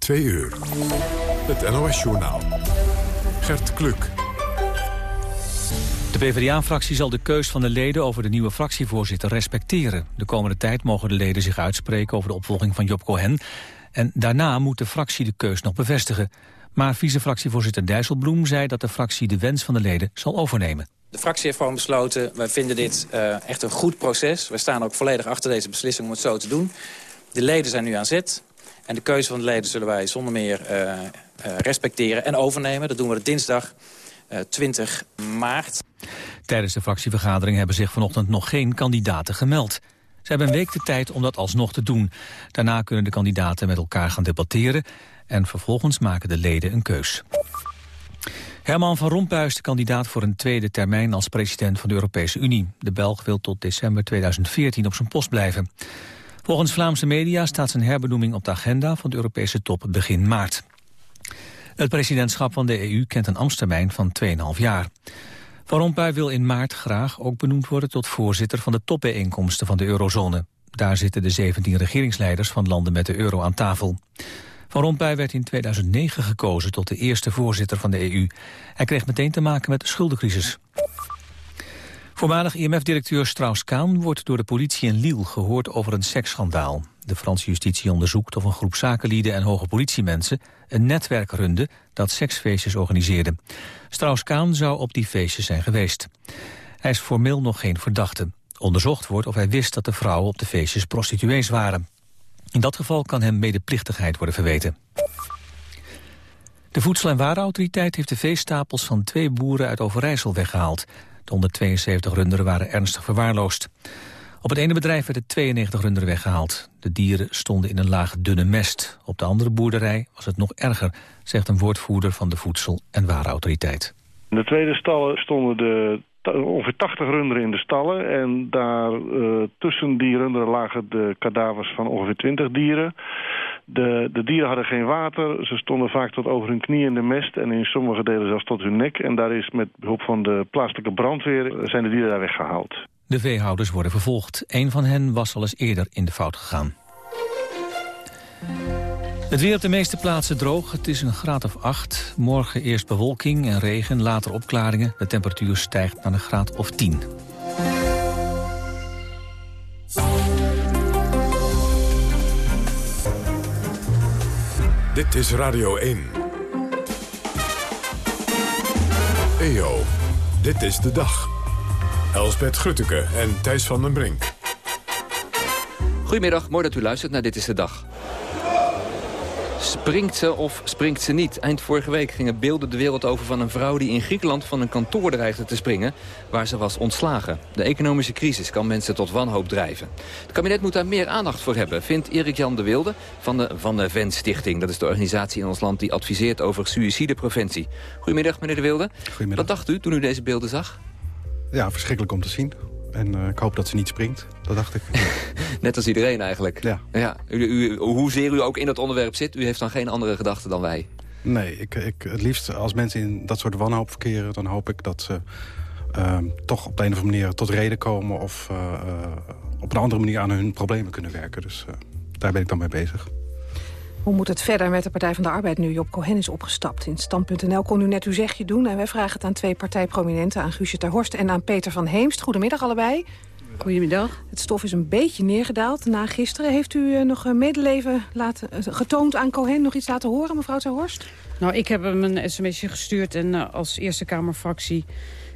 Twee uur. Het NOS-journaal. Gert Kluk. De PvdA-fractie zal de keus van de leden over de nieuwe fractievoorzitter respecteren. De komende tijd mogen de leden zich uitspreken over de opvolging van Job Cohen. En daarna moet de fractie de keus nog bevestigen. Maar vice-fractievoorzitter Dijsselbloem zei dat de fractie de wens van de leden zal overnemen. De fractie heeft gewoon besloten, wij vinden dit uh, echt een goed proces. We staan ook volledig achter deze beslissing om het zo te doen. De leden zijn nu aan zet. En de keuze van de leden zullen wij zonder meer uh, uh, respecteren en overnemen. Dat doen we dinsdag 20 maart. Tijdens de fractievergadering hebben zich vanochtend nog geen kandidaten gemeld. Ze hebben een week de tijd om dat alsnog te doen. Daarna kunnen de kandidaten met elkaar gaan debatteren... en vervolgens maken de leden een keus. Herman van Rompuy is de kandidaat voor een tweede termijn als president van de Europese Unie. De Belg wil tot december 2014 op zijn post blijven. Volgens Vlaamse media staat zijn herbenoeming op de agenda van de Europese top begin maart. Het presidentschap van de EU kent een ambtstermijn van 2,5 jaar. Van Rompuy wil in maart graag ook benoemd worden tot voorzitter van de topbijeenkomsten van de eurozone. Daar zitten de 17 regeringsleiders van landen met de euro aan tafel. Van Rompuy werd in 2009 gekozen tot de eerste voorzitter van de EU. Hij kreeg meteen te maken met de schuldencrisis. Voormalig IMF-directeur Strauss-Kaan wordt door de politie in Lille gehoord over een seksschandaal. De Franse justitie onderzoekt of een groep zakenlieden en hoge politiemensen een netwerk runde dat seksfeestjes organiseerde. Strauss-Kaan zou op die feestjes zijn geweest. Hij is formeel nog geen verdachte. Onderzocht wordt of hij wist dat de vrouwen op de feestjes prostituees waren. In dat geval kan hem medeplichtigheid worden verweten. De Voedsel- en Warenautoriteit heeft de veestapels van twee boeren uit Overijssel weggehaald. De 172 runderen waren ernstig verwaarloosd. Op het ene bedrijf werden 92 runderen weggehaald. De dieren stonden in een laag dunne mest. Op de andere boerderij was het nog erger, zegt een woordvoerder van de Voedsel- en Warenautoriteit. In de tweede stallen stonden de ongeveer 80 runderen in de stallen. En daar uh, tussen die runderen lagen de kadavers van ongeveer 20 dieren. De, de dieren hadden geen water. Ze stonden vaak tot over hun knie in de mest. En in sommige delen zelfs tot hun nek. En daar is met behulp van de plaatselijke brandweer zijn de dieren daar weggehaald. De veehouders worden vervolgd. Een van hen was al eens eerder in de fout gegaan. Het weer op de meeste plaatsen droog. Het is een graad of 8. Morgen eerst bewolking en regen, later opklaringen. De temperatuur stijgt naar een graad of 10. Dit is Radio 1. EO, dit is de dag. Elsbeth Grutteke en Thijs van den Brink. Goedemiddag, mooi dat u luistert naar Dit is de Dag. Springt ze of springt ze niet? Eind vorige week gingen beelden de wereld over van een vrouw... die in Griekenland van een kantoor dreigde te springen... waar ze was ontslagen. De economische crisis kan mensen tot wanhoop drijven. Het kabinet moet daar meer aandacht voor hebben... vindt Erik-Jan de Wilde van de Van der Ven Stichting. Dat is de organisatie in ons land die adviseert over suïcidepreventie. Goedemiddag, meneer de Wilde. Goedemiddag. Wat dacht u toen u deze beelden zag? Ja, verschrikkelijk om te zien. En uh, ik hoop dat ze niet springt, dat dacht ik. Net als iedereen eigenlijk. Ja. ja u, u, hoezeer u ook in dat onderwerp zit, u heeft dan geen andere gedachten dan wij. Nee, ik, ik, het liefst als mensen in dat soort wanhoop verkeren... dan hoop ik dat ze uh, toch op de een of andere manier tot reden komen... of uh, op een andere manier aan hun problemen kunnen werken. Dus daar ben ik dan mee bezig. Hoe moet het verder met de Partij van de Arbeid nu Job Cohen is opgestapt? In Stand.nl kon u net uw zegje doen. En wij vragen het aan twee partijprominenten, aan Guusje ter Horst en aan Peter van Heemst. Goedemiddag allebei. Goedemiddag. Het stof is een beetje neergedaald na gisteren. Heeft u uh, nog medeleven laten, uh, getoond aan Cohen? Nog iets laten horen, mevrouw ter Horst? Nou, ik heb hem een sms'je gestuurd en uh, als Eerste Kamerfractie...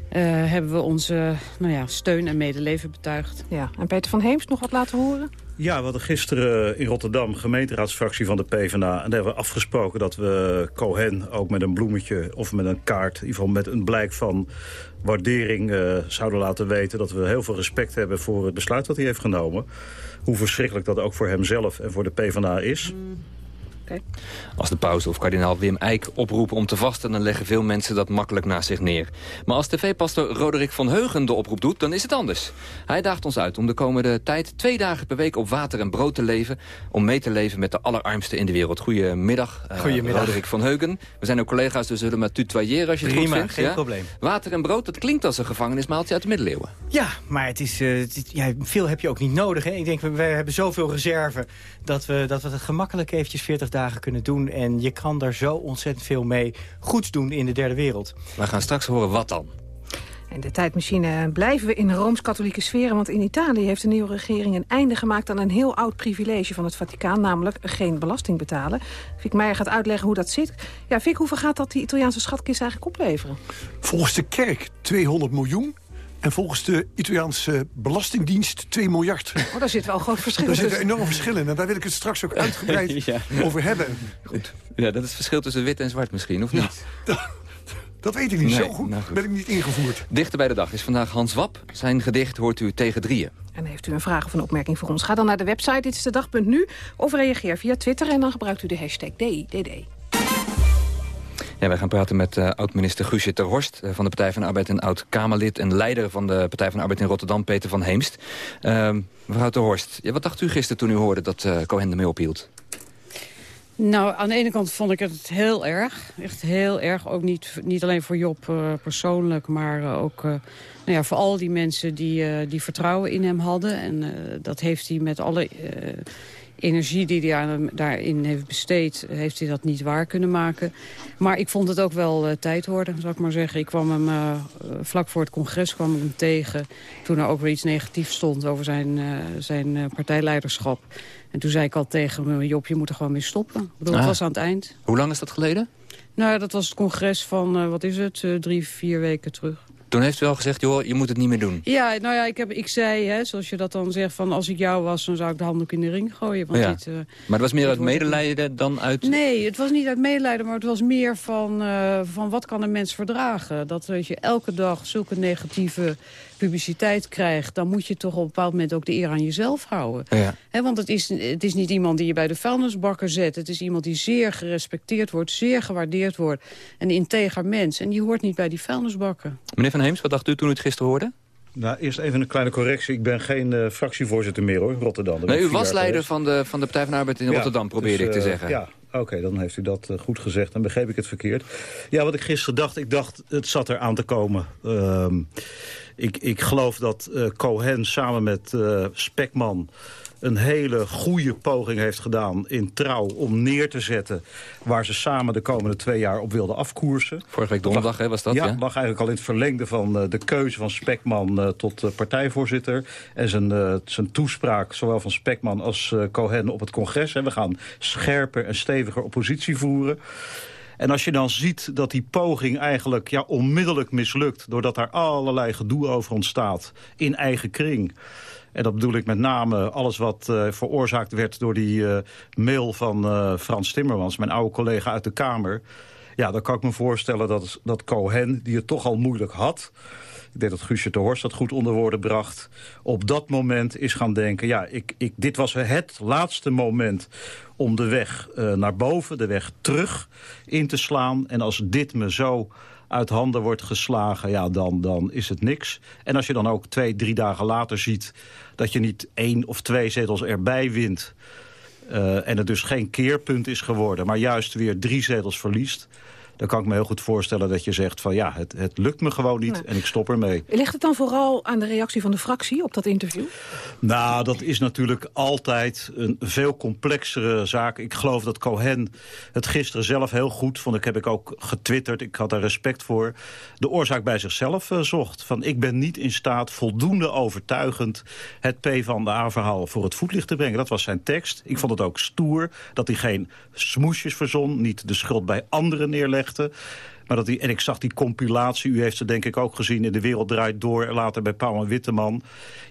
hebben we onze nou ja, steun en medeleven betuigd. Ja. En Peter van Heemst nog wat laten horen? Ja, we hadden gisteren in Rotterdam gemeenteraadfractie van de PvdA. En daar hebben we afgesproken dat we Cohen ook met een bloemetje of met een kaart... in ieder geval met een blijk van waardering uh, zouden laten weten... dat we heel veel respect hebben voor het besluit dat hij heeft genomen. Hoe verschrikkelijk dat ook voor hemzelf en voor de PvdA is... Okay. Als de paus of kardinaal Wim Eijk oproepen om te vasten... dan leggen veel mensen dat makkelijk naast zich neer. Maar als tv-pastor Roderick van Heugen de oproep doet, dan is het anders. Hij daagt ons uit om de komende tijd twee dagen per week op water en brood te leven... om mee te leven met de allerarmsten in de wereld. Goedemiddag, uh, Goedemiddag. Roderick van Heugen. We zijn ook collega's, dus we zullen maar tutoyeren als je het goed vindt. geen ja? probleem. Water en brood, dat klinkt als een gevangenismaaltje uit de middeleeuwen. Ja, maar het is, uh, het is, ja, veel heb je ook niet nodig. Hè? Ik denk, we, we hebben zoveel reserve dat we, dat we het gemakkelijk eventjes 40 dagen kunnen doen. En je kan daar zo ontzettend veel mee goeds doen in de derde wereld. We gaan straks horen wat dan. In de tijdmachine blijven we in Rooms-Katholieke sferen... want in Italië heeft de nieuwe regering een einde gemaakt... aan een heel oud privilege van het Vaticaan... namelijk geen belasting betalen. Fik Meijer gaat uitleggen hoe dat zit. Ja, Fik, hoeveel gaat dat die Italiaanse schatkist eigenlijk opleveren? Volgens de kerk 200 miljoen. En volgens de Italiaanse Belastingdienst 2 miljard. Oh, daar zit wel een groot verschil Daar zit tussen. een enorm verschil in. En daar wil ik het straks ook uitgebreid Ja. over hebben. Goed. Ja, dat is het verschil tussen wit en zwart misschien, of niet? Dat weet ik niet. Nee, Zo goed nou goed. ben ik niet ingevoerd. Dichter bij de dag is vandaag Hans Wap. Zijn gedicht hoort u tegen drieën. En heeft u een vraag of een opmerking voor ons? Ga dan naar de website dit is de dag.nu of reageer via Twitter... en dan gebruikt u de hashtag DIDD. Ja, wij gaan praten met eh, oud-minister Guusje ter Horst eh, van de Partij van de Arbeid... en oud-Kamerlid en leider van de Partij van de Arbeid in Rotterdam, Peter van Heemst. Ehm, mevrouw ter Horst, ja, wat dacht u gisteren toen u hoorde dat eh Cohen ermee ophield? Nou, aan de ene kant vond ik het heel erg. Echt heel erg. Ook niet, niet alleen voor Job persoonlijk, maar ook nou ja, voor al die mensen die, die vertrouwen in hem hadden. En dat heeft hij met alle energie die hij aan, daarin heeft besteed, heeft hij dat niet waar kunnen maken. Maar ik vond het ook wel eh, tijd worden, zal ik maar zeggen. Ik kwam hem eh, vlak voor het congres kwam ik hem tegen. Toen er ook weer iets negatiefs stond over zijn, eh, zijn partijleiderschap. En toen zei ik al tegen hem, Job, je moet er gewoon mee stoppen. Ik bedoel, Ah. Het was aan het eind. Hoe lang is dat geleden? Nou, dat was het congres van, wat is het, drie, vier weken terug. Toen heeft u al gezegd, joh, je moet het niet meer doen. Ja, nou ja, ik, heb, ik zei, hè, zoals je dat dan zegt, van als ik jou was, dan zou ik de handdoek in de ring gooien. Want Ja. dit, eh, Maar het was meer uit medelijden dan uit... Nee, het was niet uit medelijden, maar het was meer van, eh, van wat kan een mens verdragen? Dat als je elke dag zulke negatieve publiciteit krijgt... dan moet je toch op een bepaald moment ook de eer aan jezelf houden. Ja. Hè, want het is, het is niet iemand die je bij de vuilnisbakker zet. Het is iemand die zeer gerespecteerd wordt, zeer gewaardeerd wordt. Een integer mens. En die hoort niet bij die vuilnisbakken. Meneer Van Heems, wat dacht u toen u het gisteren hoorde? Nou, eerst even een kleine correctie. Ik ben geen eh, fractievoorzitter meer, hoor, Rotterdam. Nee, u was leider geweest. van de, van de Partij van de Arbeid in Ja, Rotterdam, probeerde dus, ik te eh, zeggen. Ja, oké, dan heeft u dat eh, goed gezegd. Dan begreep ik het verkeerd. Ja, wat ik gisteren dacht, ik dacht, het zat er aan te komen. Ehm, ik, ik geloof dat eh, Cohen samen met eh, Spekman een hele goede poging heeft gedaan in trouw om neer te zetten... waar ze samen de komende twee jaar op wilden afkoersen. Vorige week donderdag hè, was dat, ja, ja? lag eigenlijk al in het verlengde van eh, de keuze van Spekman eh, tot eh, partijvoorzitter. En zijn, zijn toespraak, zowel van Spekman als Cohen op het congres. Hè. We gaan scherper en steviger oppositie voeren. En als je dan ziet dat die poging eigenlijk ja, onmiddellijk mislukt... doordat daar allerlei gedoe over ontstaat in eigen kring... En dat bedoel ik met name alles wat eh, veroorzaakt werd door die eh, mail van eh, Frans Timmermans, mijn oude collega uit de Kamer. Ja, dan kan ik me voorstellen dat, dat Cohen, die het toch al moeilijk had... ik denk dat Guusje de Horst dat goed onder woorden bracht... op dat moment is gaan denken... ja, ik, ik, dit was het laatste moment om de weg naar boven, de weg terug in te slaan. En als dit me zo uit handen wordt geslagen, ja, dan, dan is het niks. En als je dan ook twee, drie dagen later ziet... dat je niet één of twee zetels erbij wint... eh, en het dus geen keerpunt is geworden... maar juist weer drie zetels verliest... dan kan ik me heel goed voorstellen dat je zegt van... ja, het, het lukt me gewoon niet en ik stop ermee. Ligt het dan vooral aan de reactie van de fractie op dat interview? Nou, dat is natuurlijk altijd een veel complexere zaak. Ik geloof dat Cohen het gisteren zelf heel goed vond. Ik heb ik ook getwitterd, ik had daar respect voor. De oorzaak bij zichzelf eh, zocht. Van ik ben niet in staat voldoende overtuigend het PvdA-verhaal voor het voetlicht te brengen. Dat was zijn tekst. Ik vond het ook stoer dat hij geen smoesjes verzon. Niet de schuld bij anderen neerlegde. Maar dat die, en ik zag die compilatie, u heeft ze denk ik ook gezien... in De Wereld Draait Door, later bij Pauw en Witteman.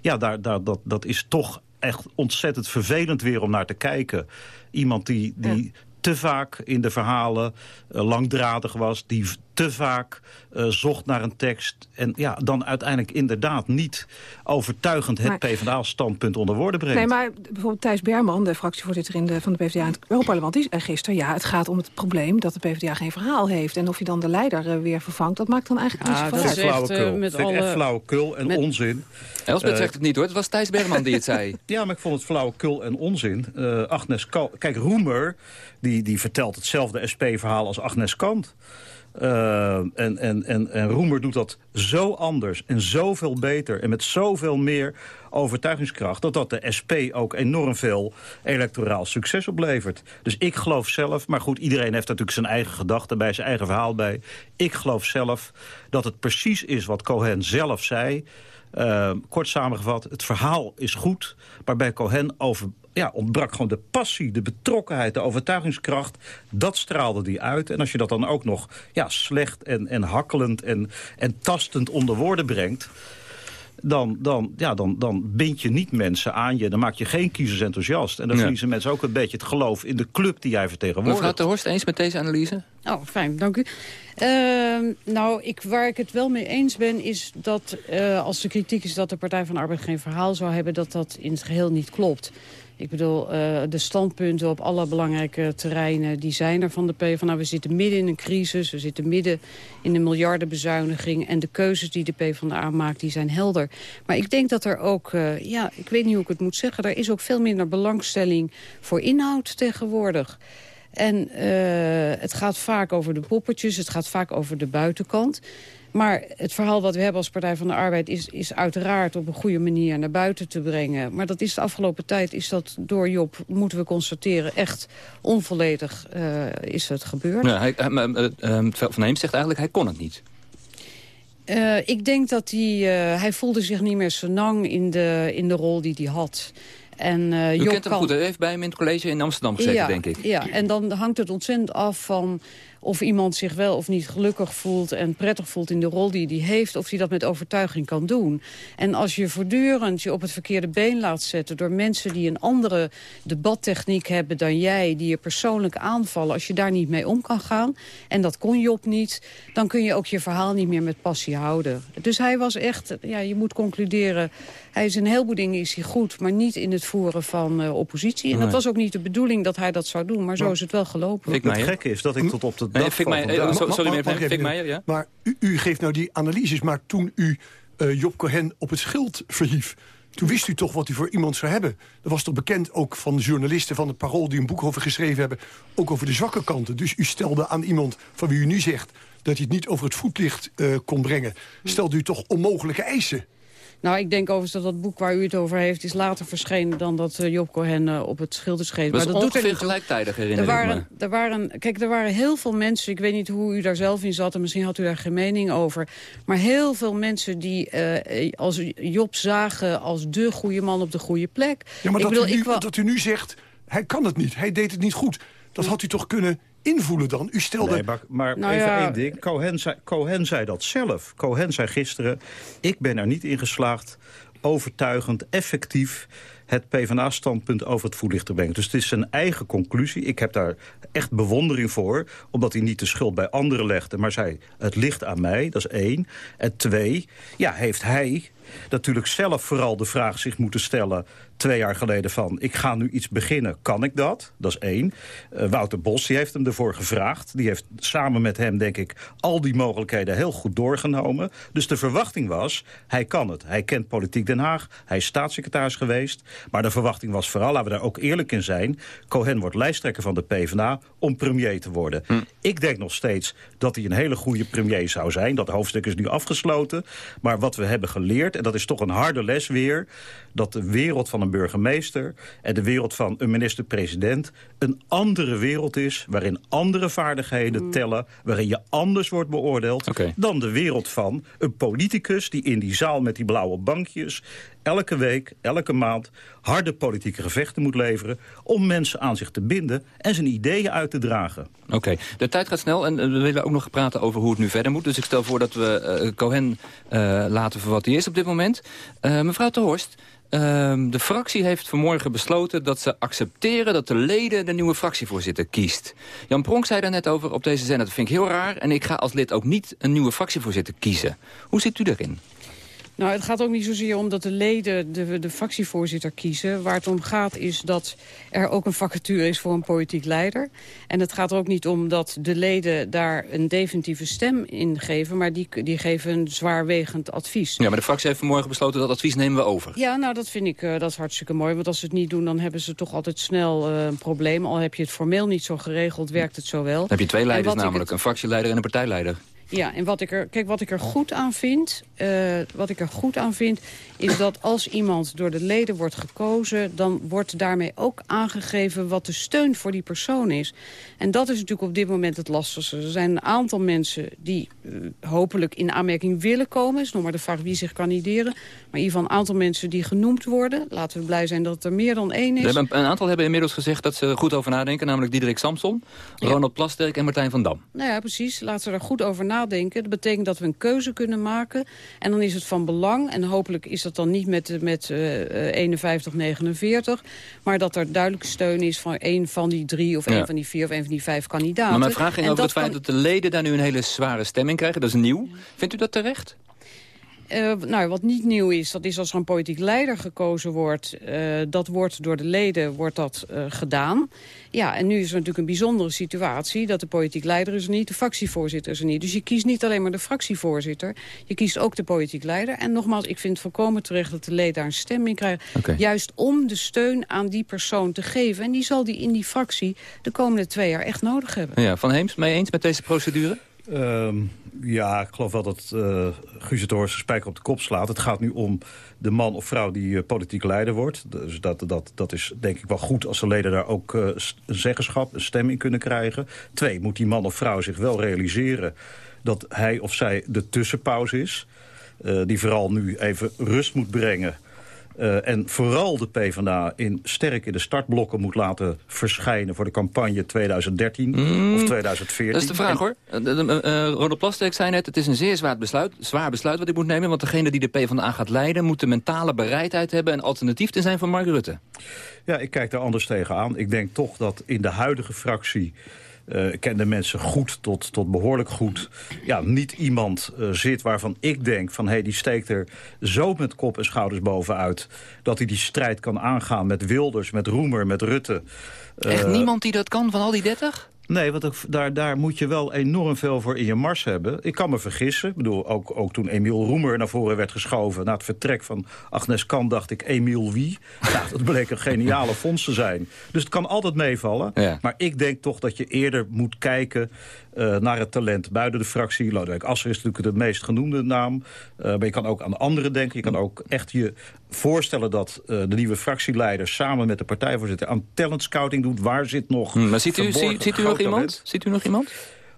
Ja, daar, daar, dat, dat is toch echt ontzettend vervelend weer om naar te kijken. Iemand die, die te vaak in de verhalen eh, langdradig was... die te vaak eh, zocht naar een tekst... en ja, dan uiteindelijk inderdaad niet overtuigend het Maar- PvdA-standpunt onder woorden brengt. Nee, maar bijvoorbeeld Thijs Berman, de fractievoorzitter in de, van de PvdA in het Europarlement, die zei gisteren, ja, het gaat om het probleem dat de PvdA geen verhaal heeft. En of je dan de leider eh, weer vervangt, dat maakt dan eigenlijk Ja, niet dat zoveel is uit. echt, flauwekul. eh, met Vind ik alle- echt flauwekul en met- onzin. Elspeth Eh, zegt het niet hoor, het was Thijs Bergman die het zei. Ja, maar ik vond het flauwekul en onzin. Eh Agnes Kal Kijk, Roemer, die die, die vertelt hetzelfde SP-verhaal als Agnes Kant. Uh, en, en, en, en Roemer doet dat zo anders en zoveel beter... en met zoveel meer overtuigingskracht... dat dat de SP ook enorm veel electoraal succes oplevert. Dus ik geloof zelf, maar goed, iedereen heeft natuurlijk zijn eigen gedachten... bij zijn eigen verhaal bij. Ik geloof zelf dat het precies is wat Cohen zelf zei... Uh, kort samengevat, het verhaal is goed, maar bij Cohen over, ja, ontbrak gewoon de passie, de betrokkenheid, de overtuigingskracht. Dat straalde die uit. En als je dat dan ook nog ja, slecht en, en hakkelend en, en tastend onder woorden brengt dan, dan, ja, dan, dan bind je niet mensen aan je. Dan maak je geen kiezers enthousiast. En dan verliezen mensen ook een beetje het geloof in de club die jij vertegenwoordigt. Mevrouw de Horst, eens met deze analyse? Oh, fijn, dank u. Uh, nou, ik, waar ik het wel mee eens ben, is dat uh, als de kritiek is dat de Partij van de Arbeid geen verhaal zou hebben, dat dat in het geheel niet klopt. Ik bedoel, uh, de standpunten op alle belangrijke terreinen... die zijn er van de PvdA. We zitten midden in een crisis, we zitten midden in een miljardenbezuiniging... en de keuzes die de PvdA maakt, die zijn helder. Maar ik denk dat er ook, uh, ja, ik weet niet hoe ik het moet zeggen... er is ook veel minder belangstelling voor inhoud tegenwoordig. En uh, het gaat vaak over de poppetjes, het gaat vaak over de buitenkant... Maar het verhaal wat we hebben als Partij van de Arbeid... is, is uiteraard op een goede manier naar buiten te brengen. Maar dat is de afgelopen tijd, is dat door Job, moeten we constateren... echt onvolledig uh, is het gebeurd. Ja, hij, uh, uh, van Heem zegt eigenlijk, hij kon het niet. Ik denk dat hij, hij voelde zich niet meer zo lang in de, in de rol die hij had. En, uh, U Job kent hem kan... goed, hij heeft bij hem in het college in Amsterdam gezeten, ja, denk ik. Ja, en dan hangt het ontzettend af van of iemand zich wel of niet gelukkig voelt en prettig voelt in de rol die hij heeft, of hij dat met overtuiging kan doen. En als je voortdurend je op het verkeerde been laat zetten door mensen die een andere debattechniek hebben dan jij, die je persoonlijk aanvallen, als je daar niet mee om kan gaan, en dat kon Job niet, dan kun je ook je verhaal niet meer met passie houden. Dus hij was echt, ja, je moet concluderen, hij is een heleboel dingen is hij goed, maar niet in het voeren van uh, oppositie. En Nee. dat was ook niet de bedoeling dat hij dat zou doen, maar zo is het wel gelopen. Het gekke is dat ik tot op de Nee, Meijer, vandaag- eh, so- sorry meneer Fik even- Meijer, ja? Maar u, u geeft nou die analyses, maar toen u eh, Job Cohen op het schild verhief... toen wist u toch wat u voor iemand zou hebben. Dat was toch bekend ook van de journalisten van het Parool... die een boek over geschreven hebben, ook over de zwakke kanten. Dus u stelde aan iemand van wie u nu zegt... dat hij het niet over het voetlicht eh, kon brengen... stelde u toch onmogelijke eisen. Nou, ik denk overigens dat dat boek waar u het over heeft... is later verschenen dan dat eh, Job Cohen eh, op het schild is geschreven. Dat is maar dat doet er niet gelijktijdig, Er herinner ik me. waren, er waren, kijk, er waren heel veel mensen, ik weet niet hoe u daar zelf in zat... en misschien had u daar geen mening over... maar heel veel mensen die eh, als Job zagen als de goede man op de goede plek. Ja, maar ik dat, bedoel, u nu, ik dat u nu zegt, hij kan het niet, hij deed het niet goed. Dat had u toch kunnen invoelen dan? U stelde... Nee, maar, maar Nou even ja, één ding. Cohen zei, Cohen zei dat zelf. Cohen zei gisteren, ik ben er niet in geslaagd... overtuigend, effectief het PvdA-standpunt over het voetlicht te brengen. Dus het is zijn eigen conclusie. Ik heb daar echt bewondering voor. Omdat hij niet de schuld bij anderen legde. Maar zei, het ligt aan mij, dat is één. En twee, ja, heeft hij natuurlijk zelf vooral de vraag zich moeten stellen... twee jaar geleden van, ik ga nu iets beginnen, kan ik dat? Dat is één. Eh, Wouter Bos die heeft hem ervoor gevraagd. Die heeft samen met hem, denk ik, al die mogelijkheden heel goed doorgenomen. Dus de verwachting was, hij kan het. Hij kent Politiek Den Haag, hij is staatssecretaris geweest. Maar de verwachting was vooral, laten we daar ook eerlijk in zijn... Cohen wordt lijsttrekker van de PvdA om premier te worden. Ik denk nog steeds dat hij een hele goede premier zou zijn. Dat hoofdstuk is nu afgesloten. Maar wat we hebben geleerd, en dat is toch een harde les weer... dat de wereld van een burgemeester en de wereld van een minister-president... een andere wereld is, waarin andere vaardigheden tellen... waarin je anders wordt beoordeeld dan de wereld van een politicus... die in die zaal met die blauwe bankjes elke week, elke maand... harde politieke gevechten moet leveren... om mensen aan zich te binden en zijn ideeën uit te dragen. Oké, de tijd gaat snel en eh, we willen ook nog praten over hoe het nu verder moet. Dus ik stel voor dat we eh, Cohen eh, laten voor wat hij is op dit moment. Mevrouw Te Horst, ehm, de fractie heeft vanmorgen besloten dat ze accepteren dat de leden de nieuwe fractievoorzitter kiest. Jan Pronk zei daar net over op deze zender. Dat vind ik heel raar en ik ga als lid ook niet een nieuwe fractievoorzitter kiezen. Hoe zit u daarin? Nou, het gaat ook niet zozeer om dat de leden de, de fractievoorzitter kiezen. Waar het om gaat is dat er ook een vacature is voor een politiek leider. En het gaat er ook niet om dat de leden daar een definitieve stem in geven... maar die, die geven een zwaarwegend advies. Ja, maar de fractie heeft vanmorgen besloten dat advies nemen we over. Ja, nou, dat vind ik uh, dat is hartstikke mooi. Want als ze het niet doen, dan hebben ze toch altijd snel uh, een probleem. Al heb je het formeel niet zo geregeld, werkt het zo wel. Dan heb je twee leiders namelijk, het... een fractieleider en een partijleider. Ja, en wat ik er, kijk, wat ik er goed aan vind, uh, wat ik er goed aan vind, is dat als iemand door de leden wordt gekozen, dan wordt daarmee ook aangegeven wat de steun voor die persoon is. En dat is natuurlijk op dit moment het lastigste. Er zijn een aantal mensen die uh, hopelijk in aanmerking willen komen. is nog maar de vraag wie zich kandideren. Maar in ieder geval een aantal mensen die genoemd worden. Laten we blij zijn dat het er meer dan één is. Een aantal hebben inmiddels gezegd dat ze er goed over nadenken. Namelijk Diederik Samson, ja. Ronald Plasterk en Martijn van Dam. Nou ja, precies. Laten we er goed over nadenken. Dat betekent dat we een keuze kunnen maken. En dan is het van belang. En hopelijk is dat dan niet met, met uh, 51, 49. Maar dat er duidelijk steun is van een van die drie of ja. een van die vier of een van die vijf kandidaten. Maar mijn vraag ging en over het feit kan... dat de leden daar nu een hele zware stemming krijgen. Dat is nieuw. Vindt u dat terecht? Uh, nou, wat niet nieuw is, dat is als er een politiek leider gekozen wordt... Uh, dat wordt door de leden wordt dat, uh, gedaan. Ja, en nu is er natuurlijk een bijzondere situatie... dat de politiek leider is er niet, de fractievoorzitter is er niet. Dus je kiest niet alleen maar de fractievoorzitter... je kiest ook de politiek leider. En nogmaals, ik vind het volkomen terecht dat de leden daar een stem in krijgen. Okay. Juist om de steun aan die persoon te geven. En die zal die in die fractie de komende twee jaar echt nodig hebben. Ja, Van Heems, mee eens met deze procedure? Um, ja, ik geloof wel dat uh, Guus het spijker op de kop slaat. Het gaat nu om de man of vrouw die uh, politiek leider wordt. Dus dat, dat, dat is denk ik wel goed als de leden daar ook uh, een zeggenschap, een stem in kunnen krijgen. Twee, moet die man of vrouw zich wel realiseren dat hij of zij de tussenpauze is. die vooral nu even rust moet brengen Uh, en vooral de PvdA in sterk in de startblokken moet laten verschijnen... voor de campagne 2013 mm, of 2014. Dat is de vraag, en, hoor. Uh, Ronald Plasterk zei net, het is een zeer zwaar besluit, zwaar besluit wat ik moet nemen... want degene die de PvdA gaat leiden... moet de mentale bereidheid hebben... een alternatief te zijn voor Mark Rutte. Ja, ik kijk daar anders tegenaan. Ik denk toch dat in de huidige fractie... Uh, ik ken de mensen goed tot, tot behoorlijk goed. Ja, niet iemand uh, zit waarvan ik denk van... hé, hey, die steekt er zo met kop en schouders bovenuit... dat hij die strijd kan aangaan met Wilders, met Roemer, met Rutte. Echt niemand die dat kan van al die dertig? Nee, want daar, daar moet je wel enorm veel voor in je mars hebben. Ik kan me vergissen. Ik bedoel, ook, ook toen Emiel Roemer naar voren werd geschoven... na het vertrek van Agnes Kan dacht ik, Emiel wie? Ja, dat bleek een geniale fonds te zijn. Dus het kan altijd meevallen. Ja. Maar ik denk toch dat je eerder moet kijken... Uh, naar het talent buiten de fractie. Lodewijk Asser is natuurlijk de meest genoemde naam. Uh, maar je kan ook aan anderen denken. Je kan ook echt je voorstellen dat uh, de nieuwe fractieleider... samen met de partijvoorzitter aan talent scouting doet. Waar zit nog... Hmm, maar ziet u, ziet, ziet u nog iemand? Ziet u nog iemand?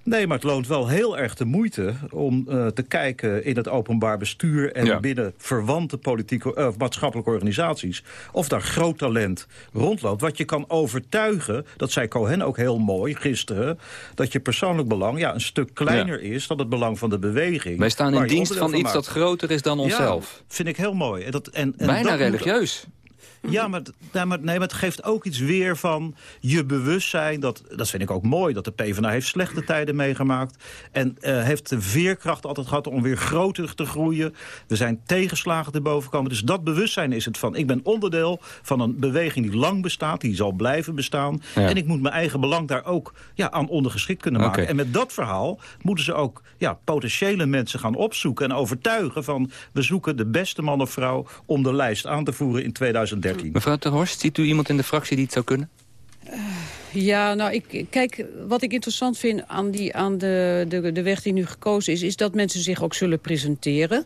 Nee, maar het loont wel heel erg de moeite om uh, te kijken in het openbaar bestuur... en ja. binnen verwante politieke, uh, maatschappelijke organisaties... of daar groot talent rondloopt. Wat je kan overtuigen, dat zei Cohen ook heel mooi gisteren... dat je persoonlijk belang ja, een stuk kleiner ja. is dan het belang van de beweging. Wij staan in dienst van, van iets dat groter is dan onszelf. Ja, vind ik heel mooi. En dat, en, en Bijna dat religieus. Ja, maar, nee, maar, nee, maar het geeft ook iets weer van je bewustzijn. Dat, dat vind ik ook mooi, dat de PvdA heeft slechte tijden meegemaakt. En uh, heeft de veerkracht altijd gehad om weer groter te groeien. Er zijn tegenslagen te boven komen. Dus dat bewustzijn is het van. Ik ben onderdeel van een beweging die lang bestaat. Die zal blijven bestaan. Ja. En ik moet mijn eigen belang daar ook ja, aan ondergeschikt kunnen maken. Okay. En met dat verhaal moeten ze ook ja, potentiële mensen gaan opzoeken. En overtuigen van we zoeken de beste man of vrouw om de lijst aan te voeren in 2013. Mevrouw Ter Horst, ziet u iemand in de fractie die het zou kunnen? Uh, ja, nou, ik, kijk, wat ik interessant vind aan, die, aan de, de, de weg die nu gekozen is... is dat mensen zich ook zullen presenteren.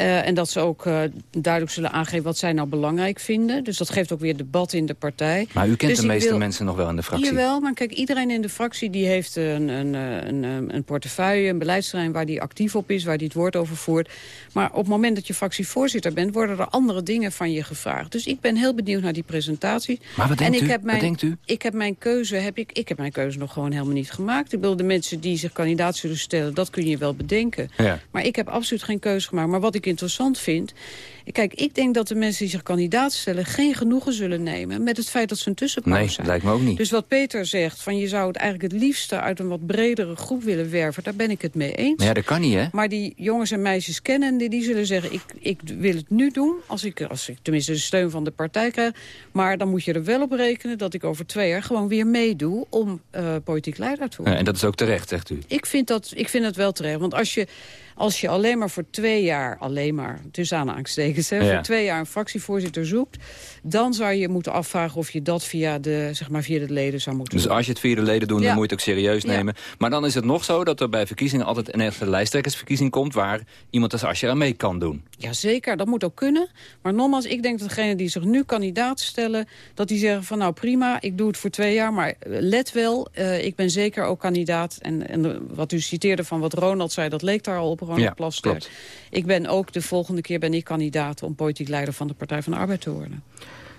Uh, en dat ze ook uh, duidelijk zullen aangeven wat zij nou belangrijk vinden. Dus dat geeft ook weer debat in de partij. Maar u kent dus de meeste wil... mensen nog wel in de fractie? Jawel, maar kijk, iedereen in de fractie die heeft een, een, een, een portefeuille, een beleidsterrein... waar die actief op is, waar die het woord over voert. Maar op het moment dat je fractievoorzitter bent... worden er andere dingen van je gevraagd. Dus ik ben heel benieuwd naar die presentatie. Maar wat denkt, en ik u? Heb mijn, wat denkt u? Ik heb mijn keuze, heb ik, ik heb mijn keuze nog gewoon helemaal niet gemaakt. Ik bedoel, de mensen die zich kandidaat zullen stellen, dat kun je wel bedenken. Ja. Maar ik heb absoluut geen keuze gemaakt. Maar wat ik interessant vind Kijk, ik denk dat de mensen die zich kandidaat stellen... geen genoegen zullen nemen met het feit dat ze een tussenkomen Nee, zijn. lijkt me ook niet. Dus wat Peter zegt, van je zou het eigenlijk het liefste... uit een wat bredere groep willen werven, daar ben ik het mee eens. Maar ja, dat kan niet, hè? Maar die jongens en meisjes kennen, die, die zullen zeggen... Ik, ik wil het nu doen, als ik, als ik tenminste de steun van de partij krijg. Maar dan moet je er wel op rekenen dat ik over twee jaar... gewoon weer meedoe om eh, politiek leider te worden. Ja, en dat is ook terecht, zegt u. Ik vind, dat, ik vind dat wel terecht. Want als je, als je alleen maar voor twee jaar... alleen maar, tussen aanhalingstekens... Hè, Ja. voor twee jaar een fractievoorzitter zoekt... dan zou je moeten afvragen of je dat via de, zeg maar, via de leden zou moeten Dus doen. als je het via de leden doet, Ja. dan moet je het ook serieus Ja. nemen. Maar dan is het nog zo dat er bij verkiezingen altijd een echte lijsttrekkersverkiezing komt... waar iemand als Asscher aan mee kan doen. Jazeker, dat moet ook kunnen. Maar nogmaals, ik denk dat degenen die zich nu kandidaat stellen... dat die zeggen van nou prima, ik doe het voor twee jaar... maar let wel, eh, ik ben zeker ook kandidaat. En, en wat u citeerde van wat Ronald zei, dat leek daar al op, Ronald Ja, Plasterk. klopt. Ik ben ook, de volgende keer ben ik kandidaat... om politiek leider van de Partij van de Arbeid te worden.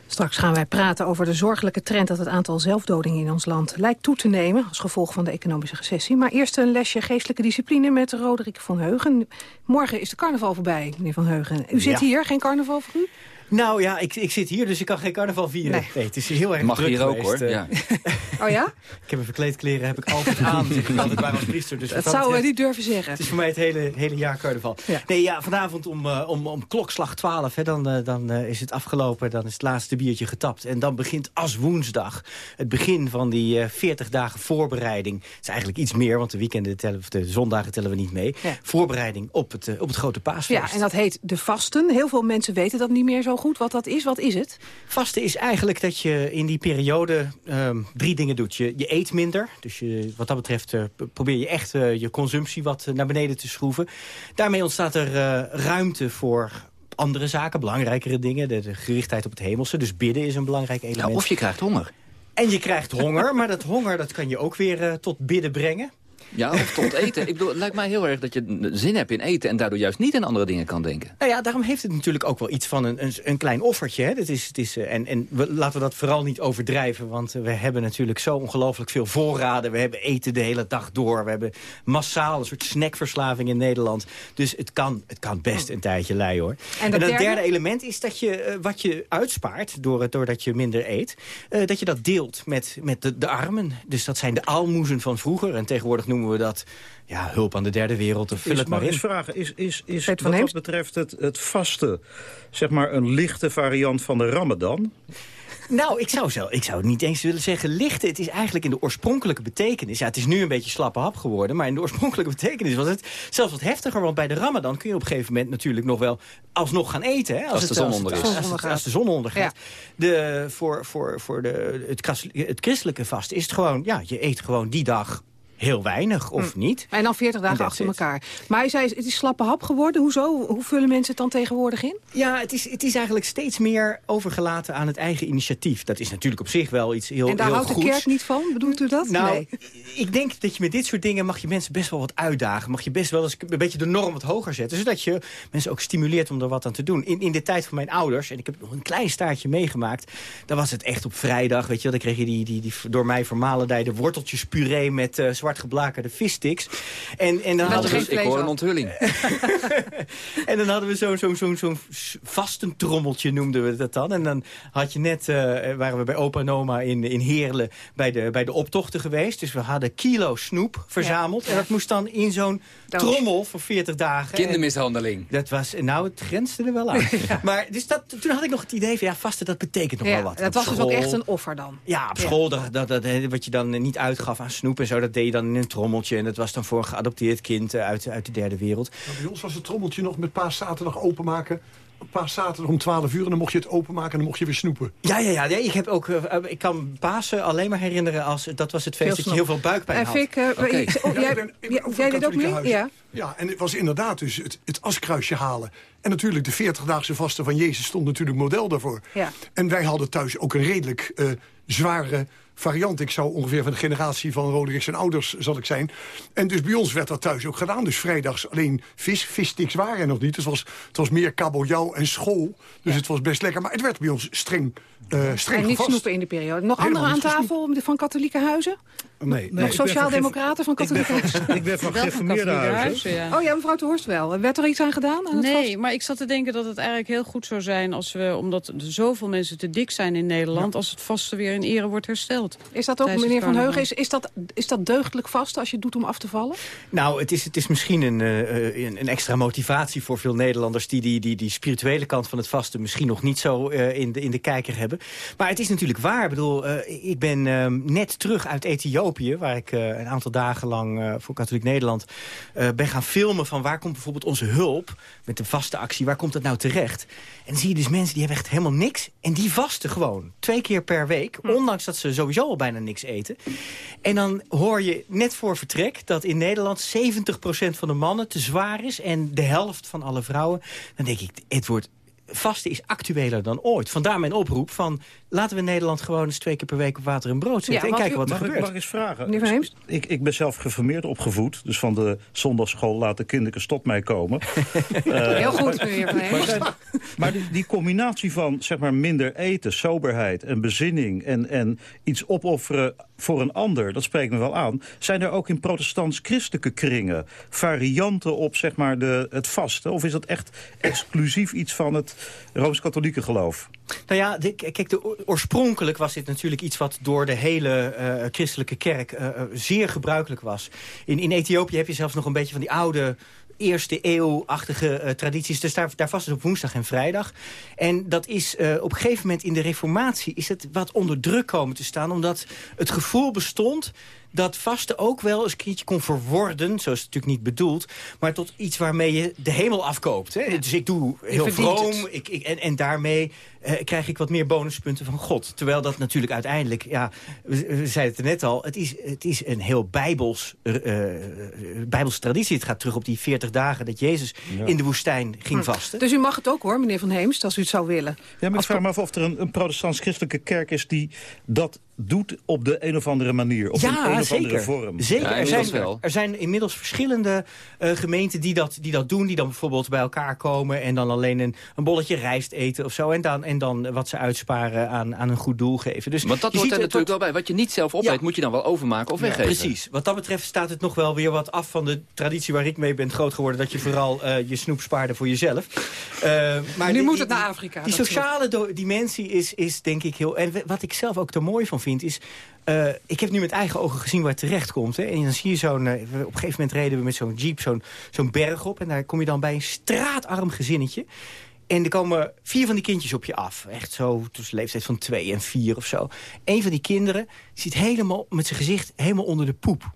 Straks gaan wij praten over de zorgelijke trend dat het aantal zelfdodingen in ons land lijkt toe te nemen als gevolg van de economische recessie. Maar eerst een lesje geestelijke discipline met Roderick van Heugen. Morgen is de carnaval voorbij, meneer van Heugen. U zit Ja. hier, geen carnaval voor u? Nou ja, ik, ik zit hier, dus ik kan geen carnaval vieren. Nee. Nee, het is heel erg Mag druk hier ook, geweest, hoor. eh. Ja. Oh ja? Ik heb mijn verkleedkleren heb ik altijd aan, zeg ik altijd bij als priester. Dus Dat zouden we niet durven zeggen. Het is voor mij het hele, hele jaar carnaval. Ja. Nee, ja, vanavond om, eh, om, om klokslag 12, hè, dan, eh, dan eh, is het afgelopen. Dan is het laatste biertje getapt. En dan begint als woensdag het begin van die eh 40 dagen voorbereiding. Het is eigenlijk iets meer, want de weekenden tellen, of de zondagen tellen we niet mee. Ja. Voorbereiding op het, op het grote paasfeest. Ja, en dat heet de vasten. Heel veel mensen weten dat niet meer zo goed wat dat is. Wat is het? Vasten is eigenlijk dat je in die periode ehm, drie dingen doet. Je, je eet minder, dus je, wat dat betreft eh, probeer je echt eh, je consumptie wat eh, naar beneden te schroeven. Daarmee ontstaat er eh, ruimte voor andere zaken, belangrijkere dingen. De, de gerichtheid op het hemelse, dus bidden is een belangrijk Ja, element. of je krijgt honger. En je krijgt honger, maar dat honger dat kan je ook weer eh, tot bidden brengen. Ja, of tot eten. Ik bedoel, het lijkt mij heel erg dat je zin hebt in eten... en daardoor juist niet aan andere dingen kan denken. Nou ja, daarom heeft het natuurlijk ook wel iets van een, een, een klein offertje. Hè? Dat is, het is, eh, en en we, laten we dat vooral niet overdrijven. Want eh, we hebben natuurlijk zo ongelooflijk veel voorraden. We hebben eten de hele dag door. We hebben massaal een soort snackverslaving in Nederland. Dus het kan, het kan best een tijdje leien hoor. En het derde? derde element is dat je eh, wat je uitspaart... Door het, doordat je minder eet, eh, dat je dat deelt met, met de, de armen. Dus dat zijn de aalmoezen van vroeger. En tegenwoordig noemen we dat ja, hulp aan de derde wereld. Of vul Is, het maar in. eens vragen, is, is, is wat Heemst? dat betreft het, het vaste, zeg maar een lichte variant van de ramadan? Nou, ik zou, zo, ik zou niet eens willen zeggen lichten. Het is eigenlijk in de oorspronkelijke betekenis... Ja, het is nu een beetje slappe hap geworden... maar in de oorspronkelijke betekenis was het zelfs wat heftiger. Want bij de ramadan kun je op een gegeven moment natuurlijk nog wel... alsnog gaan eten. Hè, als, Als de het, zon onder het- is. Als, Zon het- ondergaat. als de zon ondergaat. Ja. De, voor voor, voor de, het, het christelijke vast is het gewoon... ja, je eet gewoon die dag heel weinig of niet. En dan 40 dagen achter it. elkaar. Maar hij zei, het is slappe hap geworden. Hoezo? Hoe vullen mensen het dan tegenwoordig in? Ja, het is, het is eigenlijk steeds meer overgelaten aan het eigen initiatief. Dat is natuurlijk op zich wel iets heel, en daar houdt de kerk niet van? Bedoelt u dat? Nou, nee. ik denk dat je met dit soort dingen mag je mensen best wel wat uitdagen. Mag je best wel eens een beetje de norm wat hoger zetten. Zodat je mensen ook stimuleert om er wat aan te doen. In, in de tijd van mijn ouders, en ik heb nog een klein staartje meegemaakt... dan was het echt op vrijdag, weet je wel. Dan kreeg je die, die, die door mij vermalendijde worteltjespuree met eh, zwart geblakerde vissticks. En, en, dan hadden we, Dus ik hoor een onthulling. en dan hadden we zo'n zo'n zo'n zo'n vastentrommeltje noemden we dat dan. En dan had je net, eh, waren we bij opa en oma in, in Heerlen bij de, bij de optochten geweest. Dus we hadden kilo snoep verzameld. En dat moest dan in zo'n trommel voor 40 dagen. En Kindermishandeling. dat was, nou, het grensde er wel aan. Maar dus dat, toen had ik nog het idee van, ja, vasten, dat betekent nog Ja, wel wat. dat Op was dus ook echt een offer dan. ja, op school, dat, dat, dat, wat je dan eh, niet uitgaf aan snoep en zo... dat deed je dan in een trommeltje. En dat was dan voor een geadopteerd kind eh, uit, uit de derde wereld. Maar bij ons was het trommeltje nog met paaszaterdag openmaken. Paaszaterdag om 12 uur en dan mocht je het openmaken en dan mocht je weer snoepen. Ja, ja, ja. nee, ik, heb ook, eh, ik kan Pasen alleen maar herinneren als... dat was het feest dat je heel veel buikpijn had. Fik, eh, Oké. ik- oh, Ja, jij, ik ben- ik ben jij- ook van jij deed ook katholieke mee? Ja. Ja, en het was inderdaad dus het, het askruisje halen. En natuurlijk de 40-daagse vasten van Jezus stond natuurlijk model daarvoor. Ja. En wij hadden thuis ook een redelijk eh, zware variant. Ik zou ongeveer van de generatie van Roderick zijn ouders zal ik zijn. En dus bij ons werd dat thuis ook gedaan. Dus vrijdags alleen vis. Vissticks waren er nog niet. Dus het was, het was meer kabeljauw en school. Dus het was best lekker. Maar het werd bij ons streng, uh, streng En niet gevast. snoepen in die periode. Nog Helemaal anderen aan tafel van katholieke huizen? Nee. Nog sociaaldemocraten van katholieke huizen? Ik ben van gereformeerde katholieke huizen. huizen, ja. Oh ja, mevrouw de Horst wel. Werd er iets aan gedaan? Aan het Nee, vast? maar ik zat te denken dat het eigenlijk heel goed zou zijn... als we, omdat er zoveel mensen te dik zijn in Nederland... als het vasten weer in ere wordt hersteld. Is dat ook, Tijdens meneer Van. Heugen, is, is, dat, is dat deugdelijk vast als je het doet om af te vallen? Nou, het is, het is misschien een, eh, een, een extra motivatie voor veel Nederlanders... die die, die die spirituele kant van het vasten misschien nog niet zo eh, in, de, in de kijker hebben. Maar het is natuurlijk waar. Ik bedoel, eh, ik ben eh, net terug uit Ethiopië... waar ik eh, een aantal dagen lang eh, voor Katholiek Nederland eh, ben gaan filmen... van waar komt bijvoorbeeld onze hulp met de vaste actie, waar komt dat nou terecht? En dan zie je dus mensen die hebben echt helemaal niks... en die vasten gewoon twee keer per week... ondanks dat ze sowieso al bijna niks eten. En dan hoor je net voor vertrek dat in Nederland 70% van de mannen te zwaar is... en de helft van alle vrouwen. Dan denk ik, het wordt vasten is actueler dan ooit. Vandaar mijn oproep van laten we in Nederland gewoon eens twee keer per week op water en brood zetten. Ja, en kijken wat er Mag ik, gebeurt. mag ik eens vragen? Meneer? Ik, ik ben zelf geformeerd opgevoed. Dus van de zondagschool laat de kinderen stop mij komen. Eh, Heel goed, meneer Van Maar, zijn- maar die, die combinatie van zeg maar, minder eten, soberheid en bezinning... En, en iets opofferen voor een ander, dat spreekt me wel aan. Zijn er ook in protestants-christelijke kringen varianten op zeg maar, de, het vasten? Of is dat echt exclusief iets van het Rooms-Katholieke geloof? Nou ja, kijk, de, oor- oorspronkelijk was dit natuurlijk iets wat door de hele eh, christelijke kerk eh, eh, zeer gebruikelijk was. In, in Ethiopië heb je zelfs nog een beetje van die oude eerste eeuwachtige tradities. Dus daar, daar vast het op woensdag en vrijdag. En dat is op een gegeven moment in de reformatie is het wat onder druk komen te staan. Omdat het gevoel bestond dat vasten ook wel eens een keertje kon verworden. Zo is het natuurlijk niet bedoeld. Maar tot iets waarmee je de hemel afkoopt. Hè? Dus ik doe heel vroom. Ik, ik, en, en daarmee eh, krijg ik wat meer bonuspunten van God. Terwijl dat natuurlijk uiteindelijk, ja, we, we zeiden het er net al... het is, het is een heel bijbels, eh, eh, bijbelse traditie. Het gaat terug op die 40 dagen dat Jezus in de woestijn ging vasten. Dus u mag het ook hoor, meneer Van Heemst, als u het zou willen. Ja, maar ik vraag me af of er een, een protestants-christelijke kerk is... die dat doet op de een of andere manier. Of in een of andere zeker. vorm. Zeker. Ja, er, zijn, wel. er zijn inmiddels verschillende eh, gemeenten die dat, die dat doen. Die dan bijvoorbeeld bij elkaar komen en dan alleen een, een bolletje rijst eten of zo. En dan, en dan wat ze uitsparen aan, aan een goed doel geven. Dus Want dat je hoort ziet er natuurlijk wel bij. Wat je niet zelf opeet, Ja. moet je dan wel overmaken of weggeven. Precies. Wat dat betreft staat het nog wel weer wat af van de traditie waar ik mee ben groot geworden. Dat je vooral eh, je snoep spaarde voor jezelf. Eh, maar Nu die- moet het naar Afrika, Die sociale dimensie is, is denk ik heel... En wat ik zelf ook er mooi van vind is... eh, ik heb nu met eigen ogen gezien waar het terecht komt. Hè. En dan zie je zo'n... eh, op een gegeven moment reden we met zo'n jeep zo'n zo'n berg op. En daar kom je dan bij een straatarm gezinnetje. En er komen vier van die kindjes op je af. Echt zo tussen leeftijd van twee en vier of zo. Een van die kinderen zit helemaal met zijn gezicht helemaal onder de poep.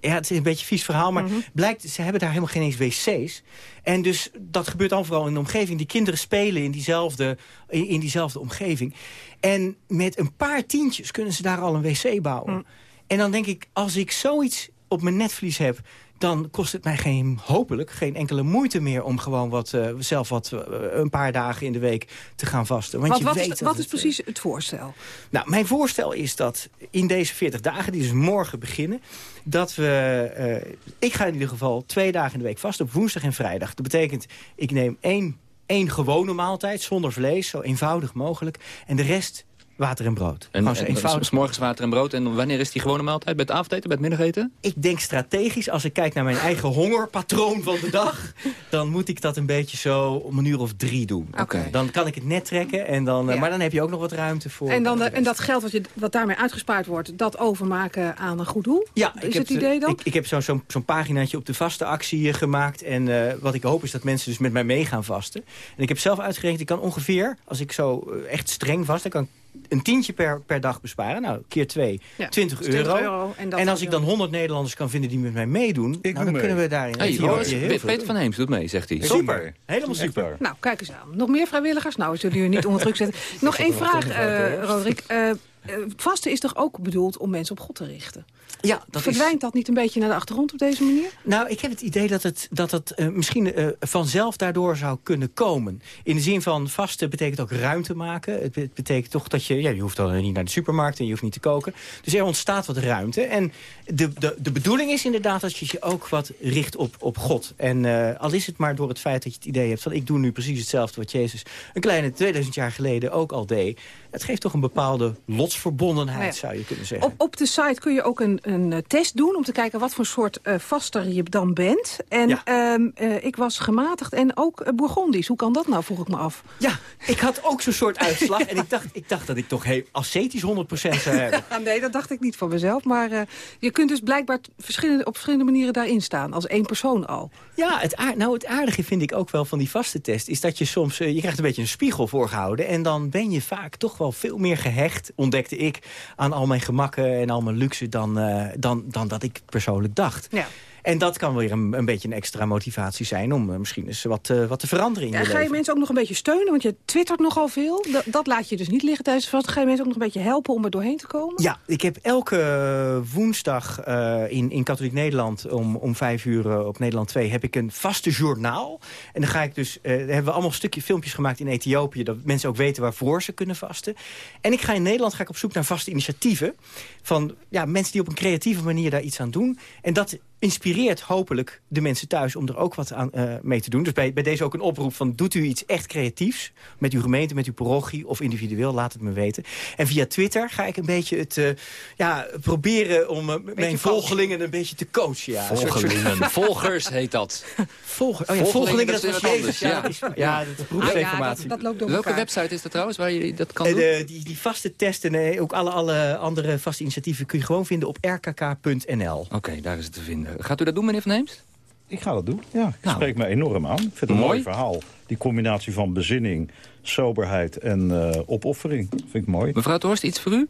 Ja, het is een beetje een vies verhaal, maar blijkt, ze hebben daar helemaal geen eens wc's. En dus dat gebeurt dan vooral in de omgeving. Die kinderen spelen in diezelfde, in, in diezelfde omgeving. En met een paar tientjes kunnen ze daar al een wc bouwen. En dan denk ik, als ik zoiets op mijn netvlies heb dan kost het mij geen, hopelijk geen enkele moeite meer... om gewoon wat, eh, zelf wat, eh, een paar dagen in de week te gaan vasten. Want, Want je wat weet is, wat is eh, precies het voorstel? nou, mijn voorstel is dat in deze 40 dagen, die dus morgen beginnen... dat we... eh, ik ga in ieder geval twee dagen in de week vast op woensdag en vrijdag. Dat betekent, ik neem één, één gewone maaltijd zonder vlees, zo eenvoudig mogelijk. En de rest water en brood. En, Gewoon zo en, eenvoudig s morgens water en brood. En wanneer is die gewone maaltijd? Bij het avondeten, bij het middageten? ik denk strategisch, als ik kijk naar mijn eigen hongerpatroon van de dag... dan moet ik dat een beetje zo om een uur of drie doen. Oké. Dan kan ik het net trekken, en dan, eh, Ja. maar dan heb je ook nog wat ruimte voor... En, dan de rest. en dat geld wat, je, wat daarmee uitgespaard wordt, dat overmaken aan een goed doel? Ja, is ik heb, het idee dan? Ik, ik heb zo'n zo'n paginaatje op de vaste actie eh, gemaakt. En eh, wat ik hoop is dat mensen dus met mij mee gaan vasten. En ik heb zelf uitgerekend, ik kan ongeveer, als ik zo eh, echt streng vast... dan kan ik een tientje per, per dag besparen. Nou, keer twee, Ja, 20 dus 20 euro. euro, en als ik dan weer- 100 Nederlanders kan vinden die met mij meedoen... Ik nou, dan mee. kunnen we daarin Hey, veel Peter van Heems doet mee, zegt hij. Super, helemaal super. Nou, kijk eens aan. Nog meer vrijwilligers? Nou, zullen jullie niet onder druk zetten. Nog één vraag, eh Roderick. Eh, uh, vasten is toch ook bedoeld om mensen op God te richten? Ja, dat Verdwijnt dat niet een beetje naar de achtergrond op deze manier? Nou, ik heb het idee dat het, dat het uh, misschien uh, vanzelf daardoor zou kunnen komen. In de zin van vasten betekent ook ruimte maken. Het betekent toch dat je... Ja, je hoeft dan niet naar de supermarkt en je hoeft niet te koken. Dus er ontstaat wat ruimte. En de, de, de bedoeling is inderdaad dat je je ook wat richt op, op God. En uh, al is het maar door het feit dat je het idee hebt... van ik doe nu precies hetzelfde wat Jezus een kleine 2000 jaar geleden ook al deed. Het geeft toch een bepaalde lotsverbondenheid, zou je kunnen zeggen. Op, op de site kun je ook een, een eh, test doen om te kijken wat voor soort uh, vaster je dan bent. En ja. um, uh, ik was gematigd en ook Bourgondisch. Hoe kan dat nou, vroeg ik me af. Ja, ik had ook zo'n soort uitslag. en ik dacht, ik dacht dat ik toch hey, ascetisch 100% zou hebben. nee, dat dacht ik niet van mezelf. Maar je kunt dus blijkbaar verschillende, op verschillende manieren daarin staan. Als één persoon al. Ja, het, aard, nou, het aardige vind ik ook wel van die vaste test... is dat je soms, je krijgt een beetje een spiegel voorgehouden... en dan ben je vaak toch wel veel meer gehecht, ontdekte ik... aan al mijn gemakken en al mijn luxe dan, uh, dan, dan dat ik persoonlijk dacht. Ja. En dat kan weer een, een beetje een extra motivatie zijn... om uh, misschien eens wat, uh, wat te veranderen in ja, je Ga leven. je mensen ook nog een beetje steunen? Want je twittert nogal veel. Dat, dat laat je dus niet liggen tijdens vast. Ga je mensen ook nog een beetje helpen om er doorheen te komen? Ja, ik heb elke woensdag uh, in, in Katholiek Nederland... om, om vijf uur op Nederland 2 heb ik een vaste journaal. En dan ga ik dus... daar hebben we allemaal een stukje filmpjes gemaakt in Ethiopië... dat mensen ook weten waarvoor ze kunnen vasten. En ik ga in Nederland ga ik op zoek naar vaste initiatieven... van ja, mensen die op een creatieve manier daar iets aan doen. En dat inspireert hopelijk de mensen thuis om er ook wat aan uh, mee te doen. Dus bij, bij deze ook een oproep van doet u iets echt creatiefs... met uw gemeente, met uw parochie of individueel, laat het me weten. En via Twitter ga ik een beetje het uh, ja, proberen om uh, mijn volgelingen een beetje te coachen. Ja. Volgelingen, volgers heet dat. Volger, oh ja, volgelingen, dat, dat was Jezus. Ja, ja. Dat is, ja, dat is beroepsinformatie. Ah, ja, dat, dat loopt door Welke elkaar. website is dat trouwens, waar je dat kan doen? die, die vaste testen en ook alle, alle andere vaste initiatieven... kun je gewoon vinden op rkk.nl. Oké, okay, daar is het te vinden. Gaat u dat doen, meneer Van Heemst? Ik ga dat doen, ja. Ik nou, spreek me enorm aan. Ik vind het een mooi, mooi verhaal. Die combinatie van bezinning, soberheid en uh, opoffering. vind ik mooi. Mevrouw Torst, iets voor u?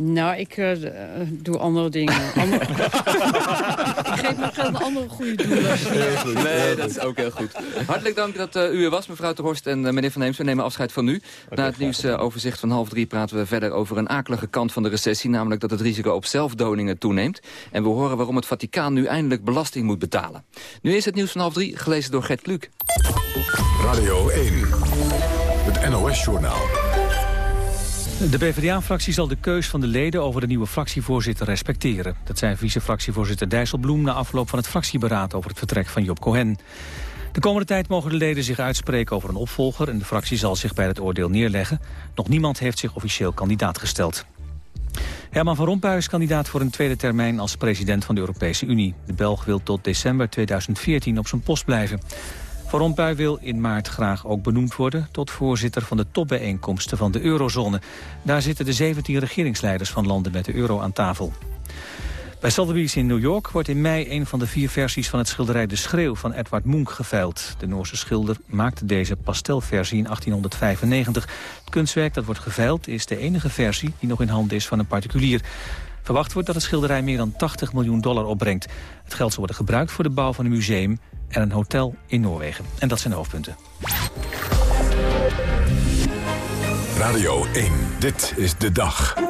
Nou, ik uh, doe andere dingen. Andere... ik geef me geld aan andere goede doelen. Nee, dat is ook heel goed. Hartelijk dank dat uh, u er was, mevrouw Ter Horst en uh, meneer Van Heems. We nemen afscheid van u. Na het nieuwsoverzicht van half drie praten we verder over een akelige kant van de recessie. Namelijk dat het risico op zelfdoningen toeneemt. En we horen waarom het Vaticaan nu eindelijk belasting moet betalen. Nu is het nieuws van half drie, gelezen door Gert Kluk. Radio 1, het NOS-journaal. De PvdA-fractie zal de keus van de leden over de nieuwe fractievoorzitter respecteren. Dat zei vice-fractievoorzitter Dijsselbloem na afloop van het fractieberaad over het vertrek van Job Cohen. De komende tijd mogen de leden zich uitspreken over een opvolger... en de fractie zal zich bij het oordeel neerleggen. Nog niemand heeft zich officieel kandidaat gesteld. Herman van Rompuy is kandidaat voor een tweede termijn als president van de Europese Unie. De Belg wil tot december 2014 op zijn post blijven. Van Rompuy wil in maart graag ook benoemd worden... tot voorzitter van de topbijeenkomsten van de eurozone. Daar zitten de 17 regeringsleiders van landen met de euro aan tafel. Bij Sotheby's in New York wordt in mei een van de vier versies van het schilderij De Schreeuw van Edward Munch geveild. De Noorse schilder maakte deze pastelversie in 1895. Het kunstwerk dat wordt geveild is de enige versie die nog in handen is van een particulier. Verwacht wordt dat het schilderij meer dan 80 miljoen dollar opbrengt. Het geld zal worden gebruikt voor de bouw van een museum en een hotel in Noorwegen. En dat zijn de hoofdpunten. Radio 1, dit is de dag.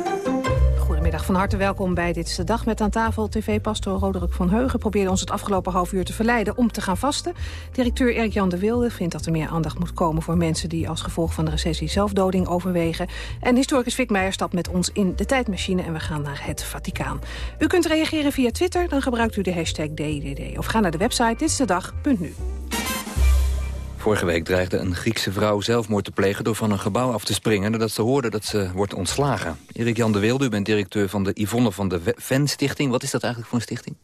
Goedemiddag, van harte welkom bij Dit is de Dag. Met aan tafel tv-pastor Roderick van Heugen probeerde ons het afgelopen half uur te verleiden om te gaan vasten. Directeur Erik-Jan de Wilde vindt dat er meer aandacht moet komen voor mensen die als gevolg van de recessie zelfdoding overwegen. En historicus Vic Meijer stapt met ons in de tijdmachine en we gaan naar het Vaticaan. U kunt reageren via Twitter, dan gebruikt u de hashtag DDD. Of ga naar de website ditstedag.nu. Vorige week dreigde een Griekse vrouw zelfmoord te plegen... door van een gebouw af te springen nadat ze hoorde dat ze wordt ontslagen. Erik-Jan de Wilde, u bent directeur van de Yvonne van de Ven Stichting. Wat is dat eigenlijk voor een stichting?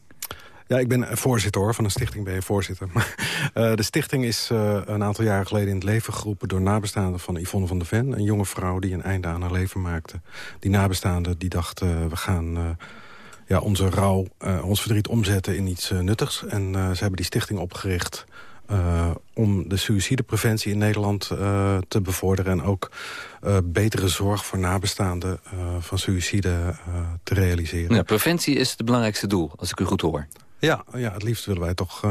Ja, ik ben voorzitter hoor. Van een stichting ben je voorzitter. uh, de stichting is uh, een aantal jaren geleden in het leven geroepen... door nabestaanden van Yvonne van de Ven. Een jonge vrouw die een einde aan haar leven maakte. Die nabestaanden die dachten, uh, we gaan ja, onze rouw, ons verdriet omzetten in iets nuttigs. En ze hebben die stichting opgericht... Uh, om de suïcidepreventie in Nederland uh, te bevorderen... en ook uh, betere zorg voor nabestaanden van suïcide te realiseren. Ja, preventie is het belangrijkste doel, als ik u goed hoor. Ja, ja, het liefst willen wij toch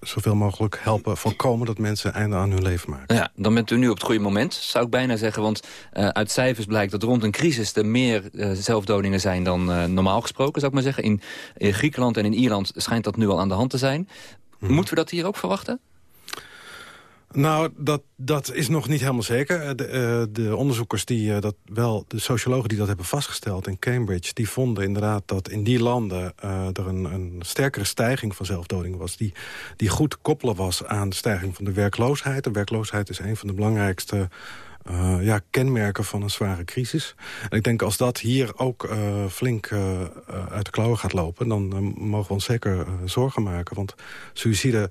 zoveel mogelijk helpen voorkomen dat mensen einde aan hun leven maken. Ja, dan bent u nu op het goede moment, zou ik bijna zeggen. Want uit cijfers blijkt dat rond een crisis er meer zelfdodingen zijn dan normaal gesproken, zou ik maar zeggen. In, in, Griekenland en in Ierland schijnt dat nu al aan de hand te zijn. Hmm. Moeten we dat hier ook verwachten? Nou, dat, dat is nog niet helemaal zeker. De, uh, de onderzoekers die uh, dat wel, de sociologen die dat hebben vastgesteld in Cambridge, die vonden inderdaad dat in die landen uh, er een, een, sterkere stijging van zelfdoding was, die, die goed koppelen was aan de stijging van de werkloosheid. De werkloosheid is een van de belangrijkste ja, kenmerken van een zware crisis. En ik denk als dat hier ook flink uit de klauwen gaat lopen, dan mogen we ons zeker zorgen maken. Want suïcide